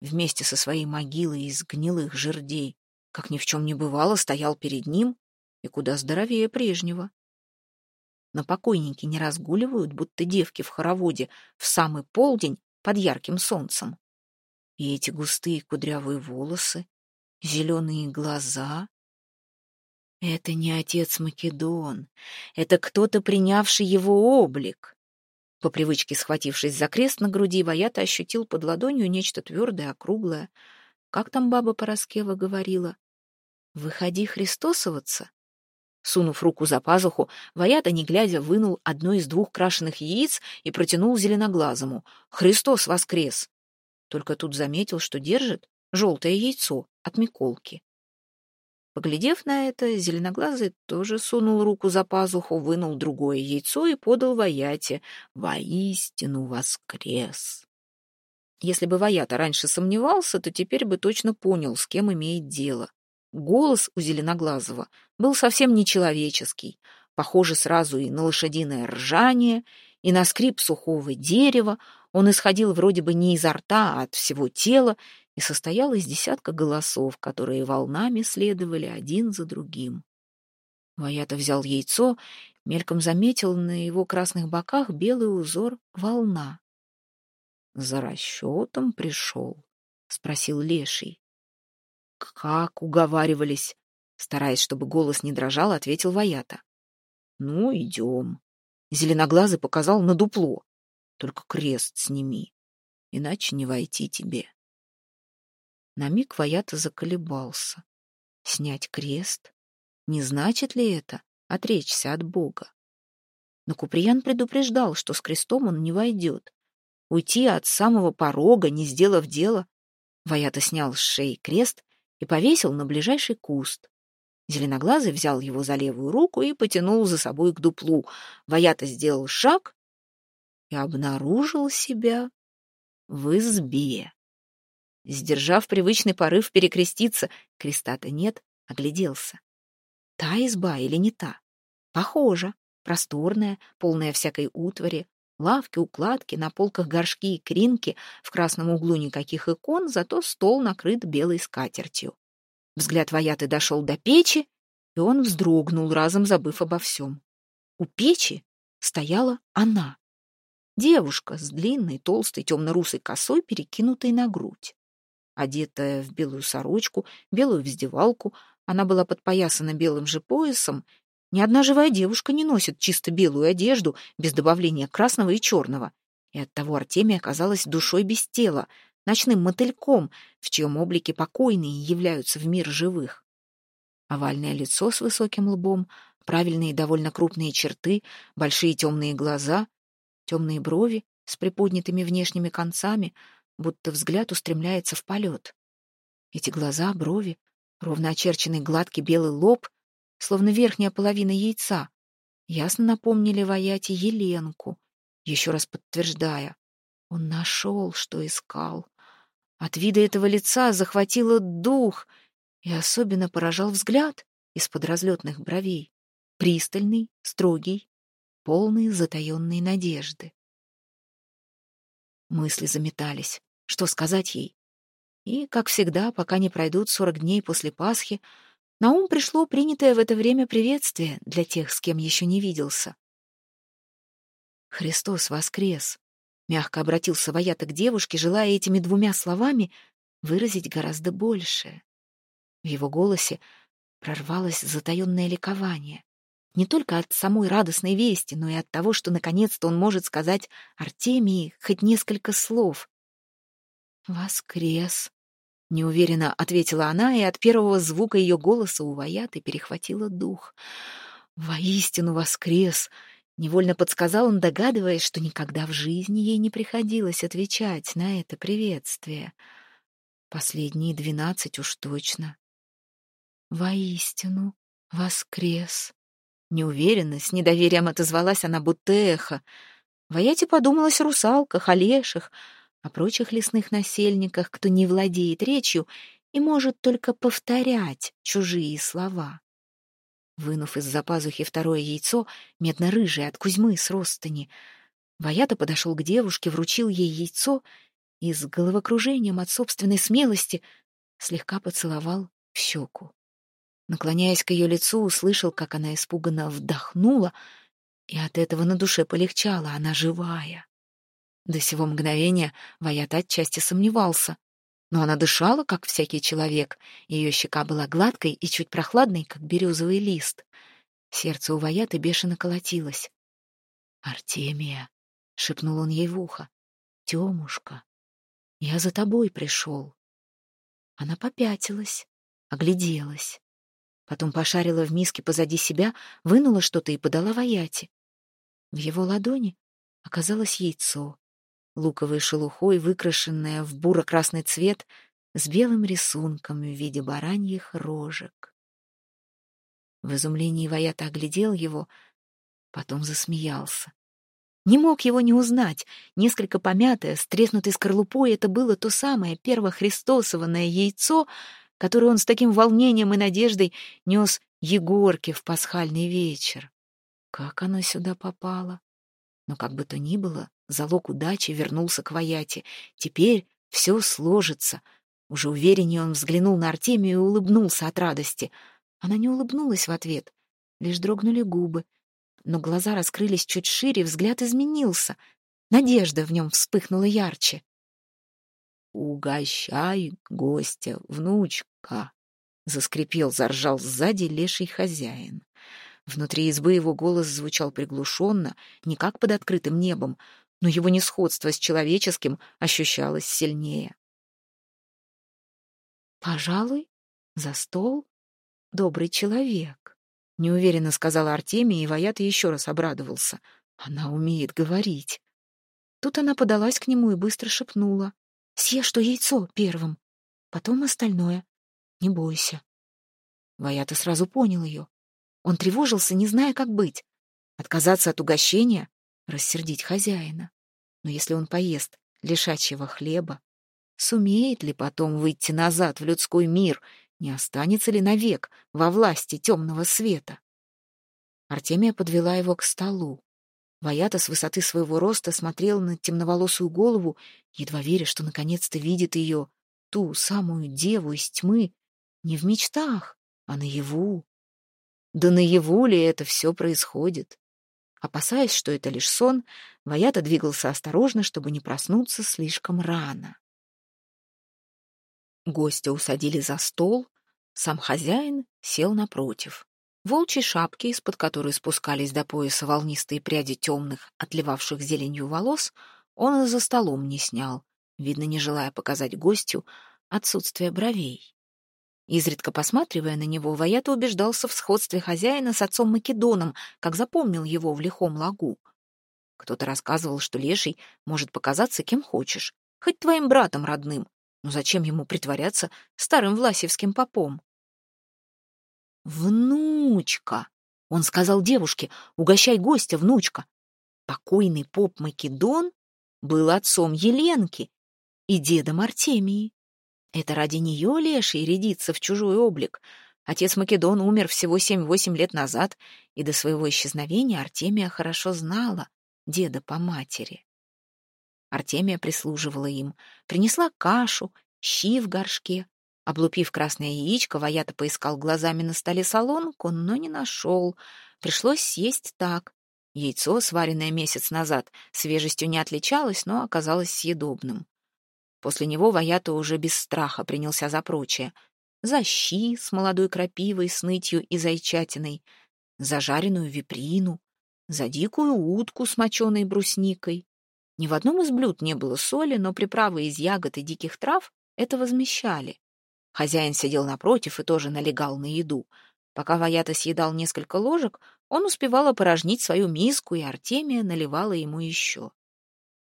вместе со своей могилой из гнилых жердей, как ни в чем не бывало, стоял перед ним и куда здоровее прежнего. На покойники не разгуливают, будто девки в хороводе, в самый полдень под ярким солнцем. И эти густые кудрявые волосы, зеленые глаза. Это не отец Македон, это кто-то, принявший его облик. По привычке схватившись за крест на груди, Ваята ощутил под ладонью нечто твердое, округлое. Как там баба Пороскева говорила? «Выходи христосоваться?» Сунув руку за пазуху, Ваята, не глядя, вынул одно из двух крашеных яиц и протянул зеленоглазому. «Христос воскрес!» Только тут заметил, что держит желтое яйцо от Миколки. Поглядев на это, зеленоглазый тоже сунул руку за пазуху, вынул другое яйцо и подал Ваяте. «Воистину воскрес!» Если бы Ваята раньше сомневался, то теперь бы точно понял, с кем имеет дело. Голос у Зеленоглазого был совсем нечеловеческий, похоже сразу и на лошадиное ржание, и на скрип сухого дерева. Он исходил вроде бы не изо рта, а от всего тела, и состоял из десятка голосов, которые волнами следовали один за другим. Ваята взял яйцо, мельком заметил на его красных боках белый узор волна. — За расчетом пришел? — спросил Леший. Как уговаривались? Стараясь, чтобы голос не дрожал, ответил Ваята. Ну, идем. Зеленоглазый показал на дупло. Только крест сними, иначе не войти тебе. На миг Ваята заколебался. Снять крест? Не значит ли это отречься от Бога? Но Куприян предупреждал, что с крестом он не войдет. Уйти от самого порога, не сделав дела. Ваята снял с шеи крест и повесил на ближайший куст. Зеленоглазый взял его за левую руку и потянул за собой к дуплу. Ваята сделал шаг и обнаружил себя в избе. Сдержав привычный порыв перекреститься, креста-то нет, огляделся. Та изба или не та? Похожа, просторная, полная всякой утвари, лавки, укладки, на полках горшки и кринки, в красном углу никаких икон, зато стол накрыт белой скатертью. Взгляд Ваяты дошел до печи, и он вздрогнул, разом забыв обо всем. У печи стояла она. Девушка с длинной, толстой, темно-русой косой, перекинутой на грудь. Одетая в белую сорочку, белую вздевалку, она была подпоясана белым же поясом. Ни одна живая девушка не носит чисто белую одежду без добавления красного и черного. И оттого Артемия оказалась душой без тела, ночным мотыльком, в чьем облике покойные являются в мир живых. Овальное лицо с высоким лбом, правильные довольно крупные черты, большие темные глаза, темные брови с приподнятыми внешними концами, будто взгляд устремляется в полет. Эти глаза, брови, ровно очерченный гладкий белый лоб, словно верхняя половина яйца, ясно напомнили Ваяте Еленку, еще раз подтверждая, он нашел, что искал. От вида этого лица захватило дух, и особенно поражал взгляд из-под разлетных бровей. Пристальный, строгий, полный затаенной надежды. Мысли заметались. Что сказать ей? И, как всегда, пока не пройдут сорок дней после Пасхи, на ум пришло принятое в это время приветствие для тех, с кем еще не виделся. «Христос воскрес!» Мягко обратился Ваята к девушке, желая этими двумя словами выразить гораздо большее. В его голосе прорвалось затаённое ликование. Не только от самой радостной вести, но и от того, что наконец-то он может сказать Артемии хоть несколько слов. «Воскрес», — неуверенно ответила она, и от первого звука ее голоса у Ваяты перехватила дух. «Воистину воскрес!» Невольно подсказал он, догадываясь, что никогда в жизни ей не приходилось отвечать на это приветствие. Последние двенадцать уж точно. «Воистину, воскрес!» Неуверенно, с недоверием отозвалась она, будто эхо. Ваяте подумалась о русалках, о леших, о прочих лесных насельниках, кто не владеет речью и может только повторять чужие слова. Вынув из-за пазухи второе яйцо, медно-рыжее от Кузьмы с Ростани, Ваята подошел к девушке, вручил ей яйцо и с головокружением от собственной смелости слегка поцеловал в щеку. Наклоняясь к ее лицу, услышал, как она испуганно вдохнула, и от этого на душе полегчало, она живая. До сего мгновения Ваята отчасти сомневался но она дышала, как всякий человек, ее щека была гладкой и чуть прохладной, как березовый лист. Сердце у Ваяты бешено колотилось. «Артемия», — шепнул он ей в ухо, — «Темушка, я за тобой пришел». Она попятилась, огляделась. Потом пошарила в миске позади себя, вынула что-то и подала Ваяте. В его ладони оказалось яйцо луковой шелухой, выкрашенная в буро-красный цвет, с белым рисунком в виде бараньих рожек. В изумлении Ваята оглядел его, потом засмеялся. Не мог его не узнать. Несколько помятое, с скорлупой, это было то самое первохристосованное яйцо, которое он с таким волнением и надеждой нес Егорке в пасхальный вечер. Как оно сюда попало? Но как бы то ни было, Залог удачи вернулся к Ваяте. Теперь все сложится. Уже увереннее он взглянул на Артемию и улыбнулся от радости. Она не улыбнулась в ответ, лишь дрогнули губы. Но глаза раскрылись чуть шире, взгляд изменился. Надежда в нем вспыхнула ярче. «Угощай гостя, внучка!» Заскрипел, заржал сзади леший хозяин. Внутри избы его голос звучал приглушенно, не как под открытым небом, но его несходство с человеческим ощущалось сильнее. «Пожалуй, за стол добрый человек», — неуверенно сказала Артемия, и Ваят еще раз обрадовался. «Она умеет говорить». Тут она подалась к нему и быстро шепнула. «Съешь то яйцо первым, потом остальное. Не бойся». Ваята сразу понял ее. Он тревожился, не зная, как быть. Отказаться от угощения, рассердить хозяина. Но если он поест лишачьего хлеба, сумеет ли потом выйти назад в людской мир, не останется ли навек во власти темного света? Артемия подвела его к столу. Ваята с высоты своего роста смотрел на темноволосую голову, едва веря, что наконец-то видит ее, ту самую деву из тьмы, не в мечтах, а наяву. Да наяву ли это все происходит? Опасаясь, что это лишь сон, Ваята двигался осторожно, чтобы не проснуться слишком рано. Гостя усадили за стол, сам хозяин сел напротив. Волчьи шапки, из-под которой спускались до пояса волнистые пряди темных, отливавших зеленью волос, он и за столом не снял, видно, не желая показать гостю отсутствие бровей. Изредка посматривая на него, Ваята убеждался в сходстве хозяина с отцом Македоном, как запомнил его в лихом лагу. Кто-то рассказывал, что леший может показаться кем хочешь, хоть твоим братом родным, но зачем ему притворяться старым власевским попом? «Внучка!» — он сказал девушке, «угощай гостя, внучка!» Покойный поп Македон был отцом Еленки и дедом Артемии. Это ради нее Леший рядится в чужой облик. Отец Македон умер всего семь-восемь лет назад, и до своего исчезновения Артемия хорошо знала деда по матери. Артемия прислуживала им, принесла кашу, щи в горшке. Облупив красное яичко, Ваята поискал глазами на столе солонку, но не нашел. Пришлось съесть так. Яйцо, сваренное месяц назад, свежестью не отличалось, но оказалось съедобным. После него Ваята уже без страха принялся за прочее. За щи с молодой крапивой, с нытью и зайчатиной, за жареную виприну, за дикую утку с моченой брусникой. Ни в одном из блюд не было соли, но приправы из ягод и диких трав это возмещали. Хозяин сидел напротив и тоже налегал на еду. Пока Ваята съедал несколько ложек, он успевал опорожнить свою миску, и Артемия наливала ему еще.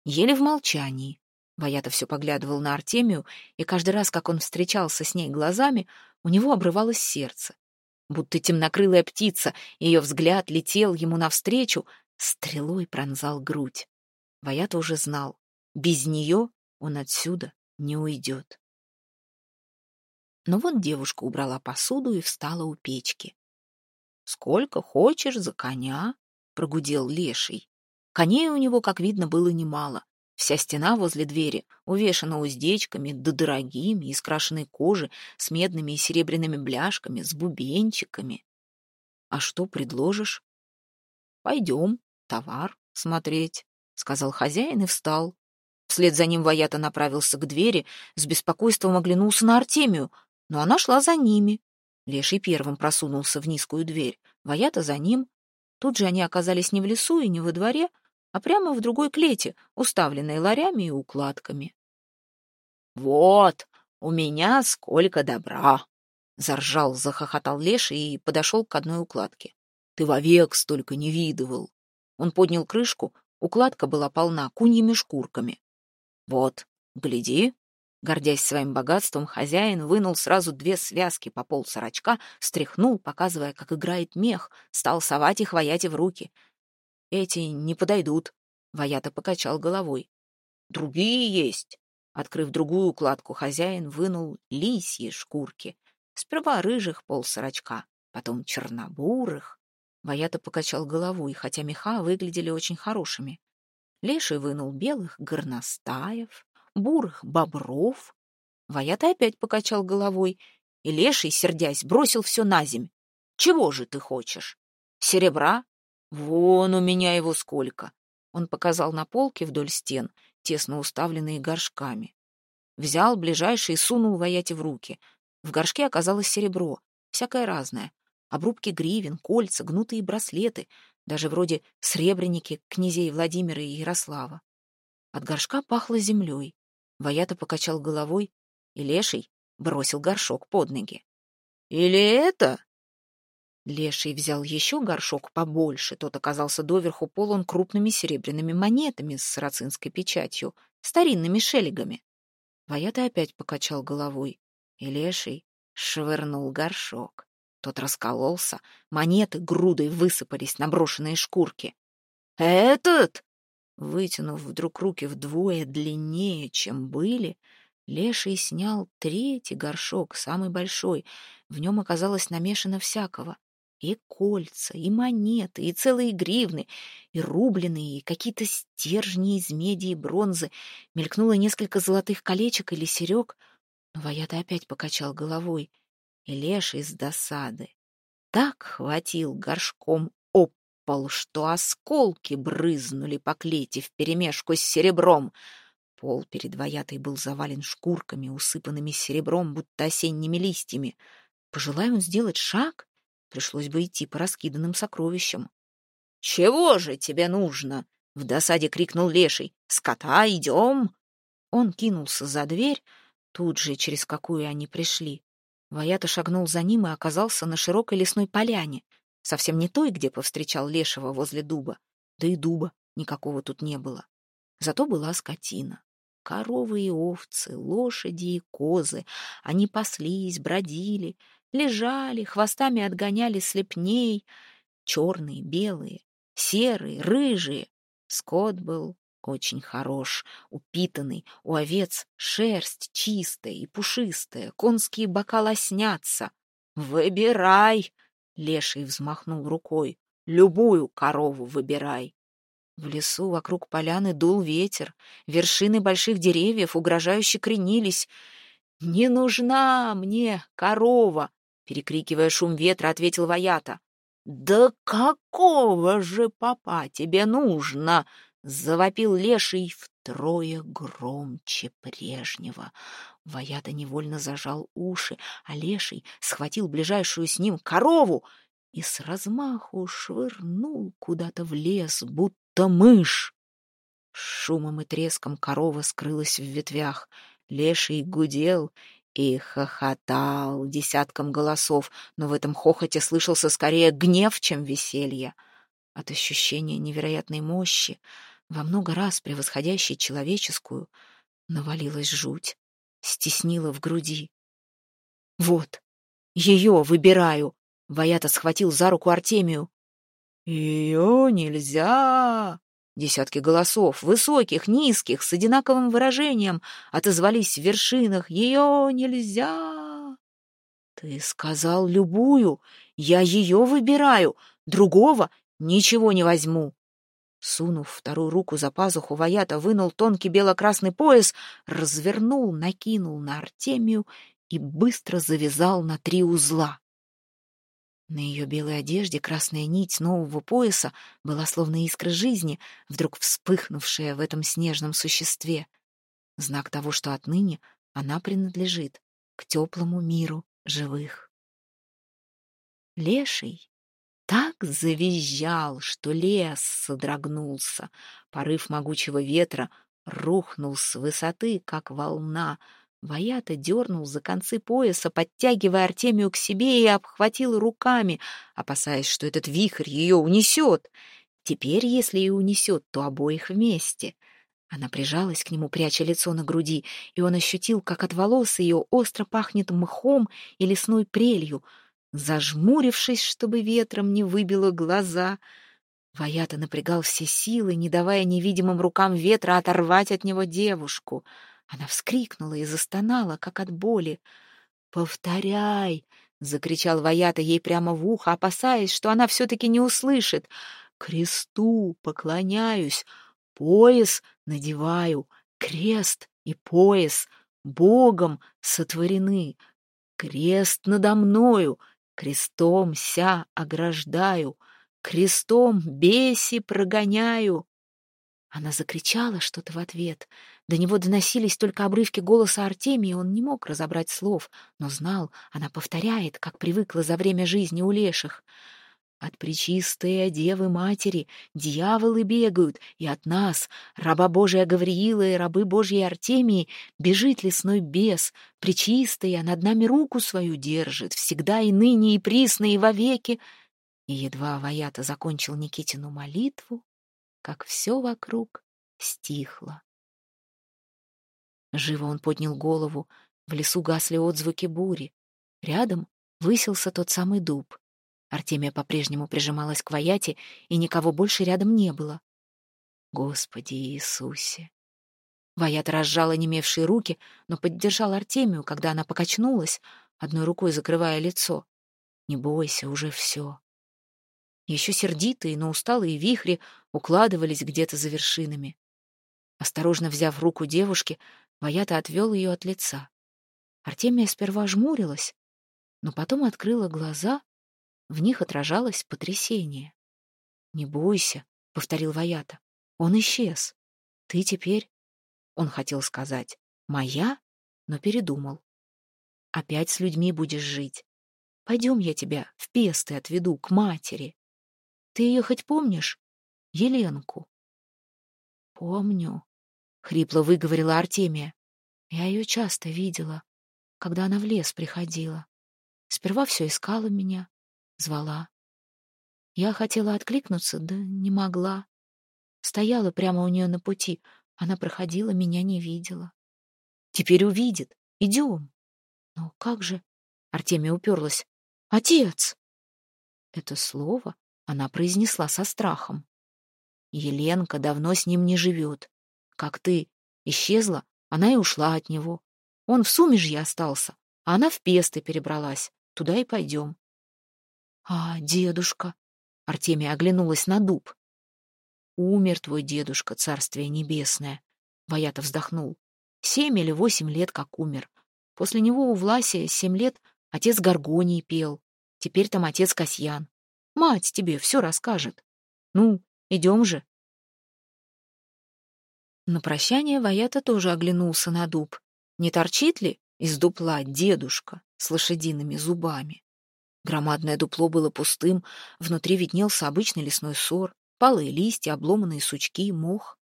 Ели в молчании. Ваята все поглядывал на Артемию, и каждый раз, как он встречался с ней глазами, у него обрывалось сердце. Будто темнокрылая птица, ее взгляд летел ему навстречу, стрелой пронзал грудь. Ваята уже знал, без нее он отсюда не уйдет. Но вот девушка убрала посуду и встала у печки. «Сколько хочешь за коня?» — прогудел леший. Коней у него, как видно, было немало. Вся стена возле двери увешана уздечками, да дорогими, из крашеной кожи, с медными и серебряными бляшками, с бубенчиками. А что предложишь? Пойдем, товар смотреть, — сказал хозяин и встал. Вслед за ним Ваята направился к двери, с беспокойством оглянулся на Артемию, но она шла за ними. Леший первым просунулся в низкую дверь, Ваята за ним. Тут же они оказались не в лесу и не во дворе, а прямо в другой клете, уставленной ларями и укладками. «Вот, у меня сколько добра!» Заржал, захохотал Леша и подошел к одной укладке. «Ты вовек столько не видывал!» Он поднял крышку, укладка была полна куньими шкурками. «Вот, гляди!» Гордясь своим богатством, хозяин вынул сразу две связки по пол сорочка, встряхнул, показывая, как играет мех, стал совать их Ваяте в руки — эти не подойдут. Ваята покачал головой. Другие есть. Открыв другую укладку, хозяин вынул лисьи шкурки. Сперва рыжих полсорочка, потом чернобурых. Ваята покачал головой, хотя меха выглядели очень хорошими. Леший вынул белых горностаев, бурых бобров. Ваята опять покачал головой, и Леший, сердясь, бросил все на земь. «Чего же ты хочешь? Серебра «Вон у меня его сколько!» Он показал на полке вдоль стен, тесно уставленные горшками. Взял ближайший и сунул вояте в руки. В горшке оказалось серебро, всякое разное. Обрубки гривен, кольца, гнутые браслеты, даже вроде сребреники князей Владимира и Ярослава. От горшка пахло землей. Ваята покачал головой, и леший бросил горшок под ноги. «Или это?» Леший взял еще горшок побольше, тот оказался доверху полон крупными серебряными монетами с сарацинской печатью, старинными шелегами. Ваята опять покачал головой, и Леший швырнул горшок. Тот раскололся, монеты грудой высыпались на брошенные шкурки. «Этот!» Вытянув вдруг руки вдвое длиннее, чем были, Леший снял третий горшок, самый большой. В нем оказалось намешано всякого. И кольца, и монеты, и целые гривны, и рубленые, и какие-то стержни из меди и бронзы. Мелькнуло несколько золотых колечек или серег, но Ваята опять покачал головой. И Леший с досады так хватил горшком пол, что осколки брызнули по клете вперемешку с серебром. Пол перед Ваятой был завален шкурками, усыпанными серебром, будто осенними листьями. Пожелая он сделать шаг, пришлось бы идти по раскиданным сокровищам. — Чего же тебе нужно? — в досаде крикнул Леший. — Скота, идем! Он кинулся за дверь, тут же, через какую они пришли. Ваята шагнул за ним и оказался на широкой лесной поляне — Совсем не той, где повстречал Лешего возле дуба. Да и дуба никакого тут не было. Зато была скотина. Коровы и овцы, лошади и козы. Они паслись, бродили, лежали, хвостами отгоняли слепней. Черные, белые, серые, рыжие. Скот был очень хорош, упитанный, у овец шерсть чистая и пушистая, конские бока лоснятся. «Выбирай!» Леший взмахнул рукой. «Любую корову выбирай!» В лесу вокруг поляны дул ветер, вершины больших деревьев угрожающе кренились. «Не нужна мне корова!» — перекрикивая шум ветра, ответил Ваята. «Да какого же папа тебе нужно?» — завопил леший втрое громче прежнего. Ваята невольно зажал уши, а леший схватил ближайшую с ним корову и с размаху швырнул куда-то в лес, будто мышь. Шумом и треском корова скрылась в ветвях. Леший гудел и хохотал десятком голосов, но в этом хохоте слышался скорее гнев, чем веселье. От ощущения невероятной мощи, во много раз превосходящей человеческую, навалилась жуть стеснила в груди. «Вот, ее выбираю!» — Ваята схватил за руку Артемию. «Ее нельзя!» Десятки голосов, высоких, низких, с одинаковым выражением, отозвались в вершинах. «Ее нельзя!» «Ты сказал любую, я ее выбираю, другого ничего не возьму!» Сунув вторую руку за пазуху, Ваята вынул тонкий бело-красный пояс, развернул, накинул на Артемию и быстро завязал на три узла. На ее белой одежде красная нить нового пояса была словно искра жизни, вдруг вспыхнувшая в этом снежном существе. Знак того, что отныне она принадлежит к теплому миру живых. Леший так завизжал, что лес содрогнулся. Порыв могучего ветра рухнул с высоты, как волна. Ваята дернул за концы пояса, подтягивая Артемию к себе и обхватил руками, опасаясь, что этот вихрь ее унесет. Теперь, если и унесет, то обоих вместе. Она прижалась к нему, пряча лицо на груди, и он ощутил, как от волос ее остро пахнет мхом и лесной прелью — Зажмурившись, чтобы ветром не выбило глаза, Ваята напрягал все силы, не давая невидимым рукам ветра оторвать от него девушку. Она вскрикнула и застонала, как от боли. «Повторяй!» — закричал Ваята ей прямо в ухо, опасаясь, что она все-таки не услышит. «Кресту поклоняюсь, пояс надеваю, крест и пояс Богом сотворены, крест надо мною, Крестом ся ограждаю, крестом беси прогоняю. Она закричала что-то в ответ, До него доносились только обрывки голоса Артемии, он не мог разобрать слов, но знал, она повторяет, как привыкла за время жизни у леших. От причистой Девы Матери дьяволы бегают, и от нас, раба Божия Гавриила и рабы Божьей Артемии, бежит лесной бес, причистая над нами руку свою держит, всегда и ныне, и присно, и вовеки. И едва Ваята закончил Никитину молитву, как все вокруг стихло. Живо он поднял голову, в лесу гасли отзвуки бури. Рядом высился тот самый дуб. Артемия по-прежнему прижималась к Ваяте, и никого больше рядом не было. Господи Иисусе! Ваята разжала немевшие руки, но поддержал Артемию, когда она покачнулась, одной рукой закрывая лицо. Не бойся, уже все. Еще сердитые, но усталые вихри укладывались где-то за вершинами. Осторожно взяв руку девушки, Ваята отвел ее от лица. Артемия сперва жмурилась, но потом открыла глаза в них отражалось потрясение. «Не бойся», — повторил Ваята. «Он исчез. Ты теперь...» Он хотел сказать «моя», но передумал. «Опять с людьми будешь жить. Пойдем я тебя в песты отведу, к матери. Ты ее хоть помнишь? Еленку?» «Помню», — хрипло выговорила Артемия. «Я ее часто видела, когда она в лес приходила. Сперва все искала меня, звала. Я хотела откликнуться, да не могла. Стояла прямо у нее на пути. Она проходила, меня не видела. Теперь увидит. Идем. Но как же... Артемия уперлась. Отец! Это слово она произнесла со страхом. Еленка давно с ним не живет. Как ты исчезла, она и ушла от него. Он в Сумежье остался, а она в Песты перебралась. Туда и пойдем. «А дедушка?» — Артемия оглянулась на дуб. «Умер твой дедушка, царствие небесное», — Ваята вздохнул. «Семь или восемь лет как умер. После него у Власия семь лет отец Гаргоний пел. Теперь там отец Касьян. Мать тебе все расскажет. Ну, идем же». На прощание Ваята тоже оглянулся на дуб. Не торчит ли из дупла дедушка с лошадиными зубами? Громадное дупло было пустым, внутри виднелся обычный лесной сор, палые листья, обломанные сучки, мох.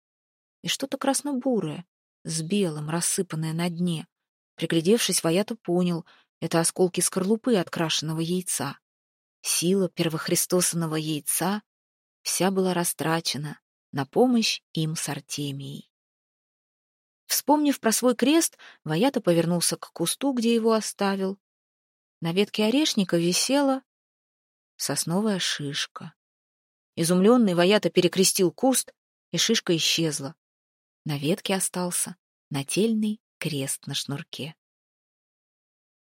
И что-то красно-бурое, с белым, рассыпанное на дне. Приглядевшись, Ваята понял — это осколки скорлупы открашенного яйца. Сила первохристосанного яйца вся была растрачена на помощь им с Артемией. Вспомнив про свой крест, Ваята повернулся к кусту, где его оставил, на ветке орешника висела сосновая шишка. Изумленный Ваята перекрестил куст, и шишка исчезла. На ветке остался нательный крест на шнурке.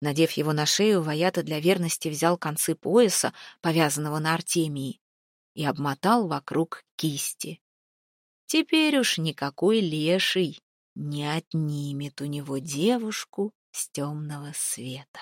Надев его на шею, Ваята для верности взял концы пояса, повязанного на Артемии, и обмотал вокруг кисти. Теперь уж никакой леший не отнимет у него девушку с темного света.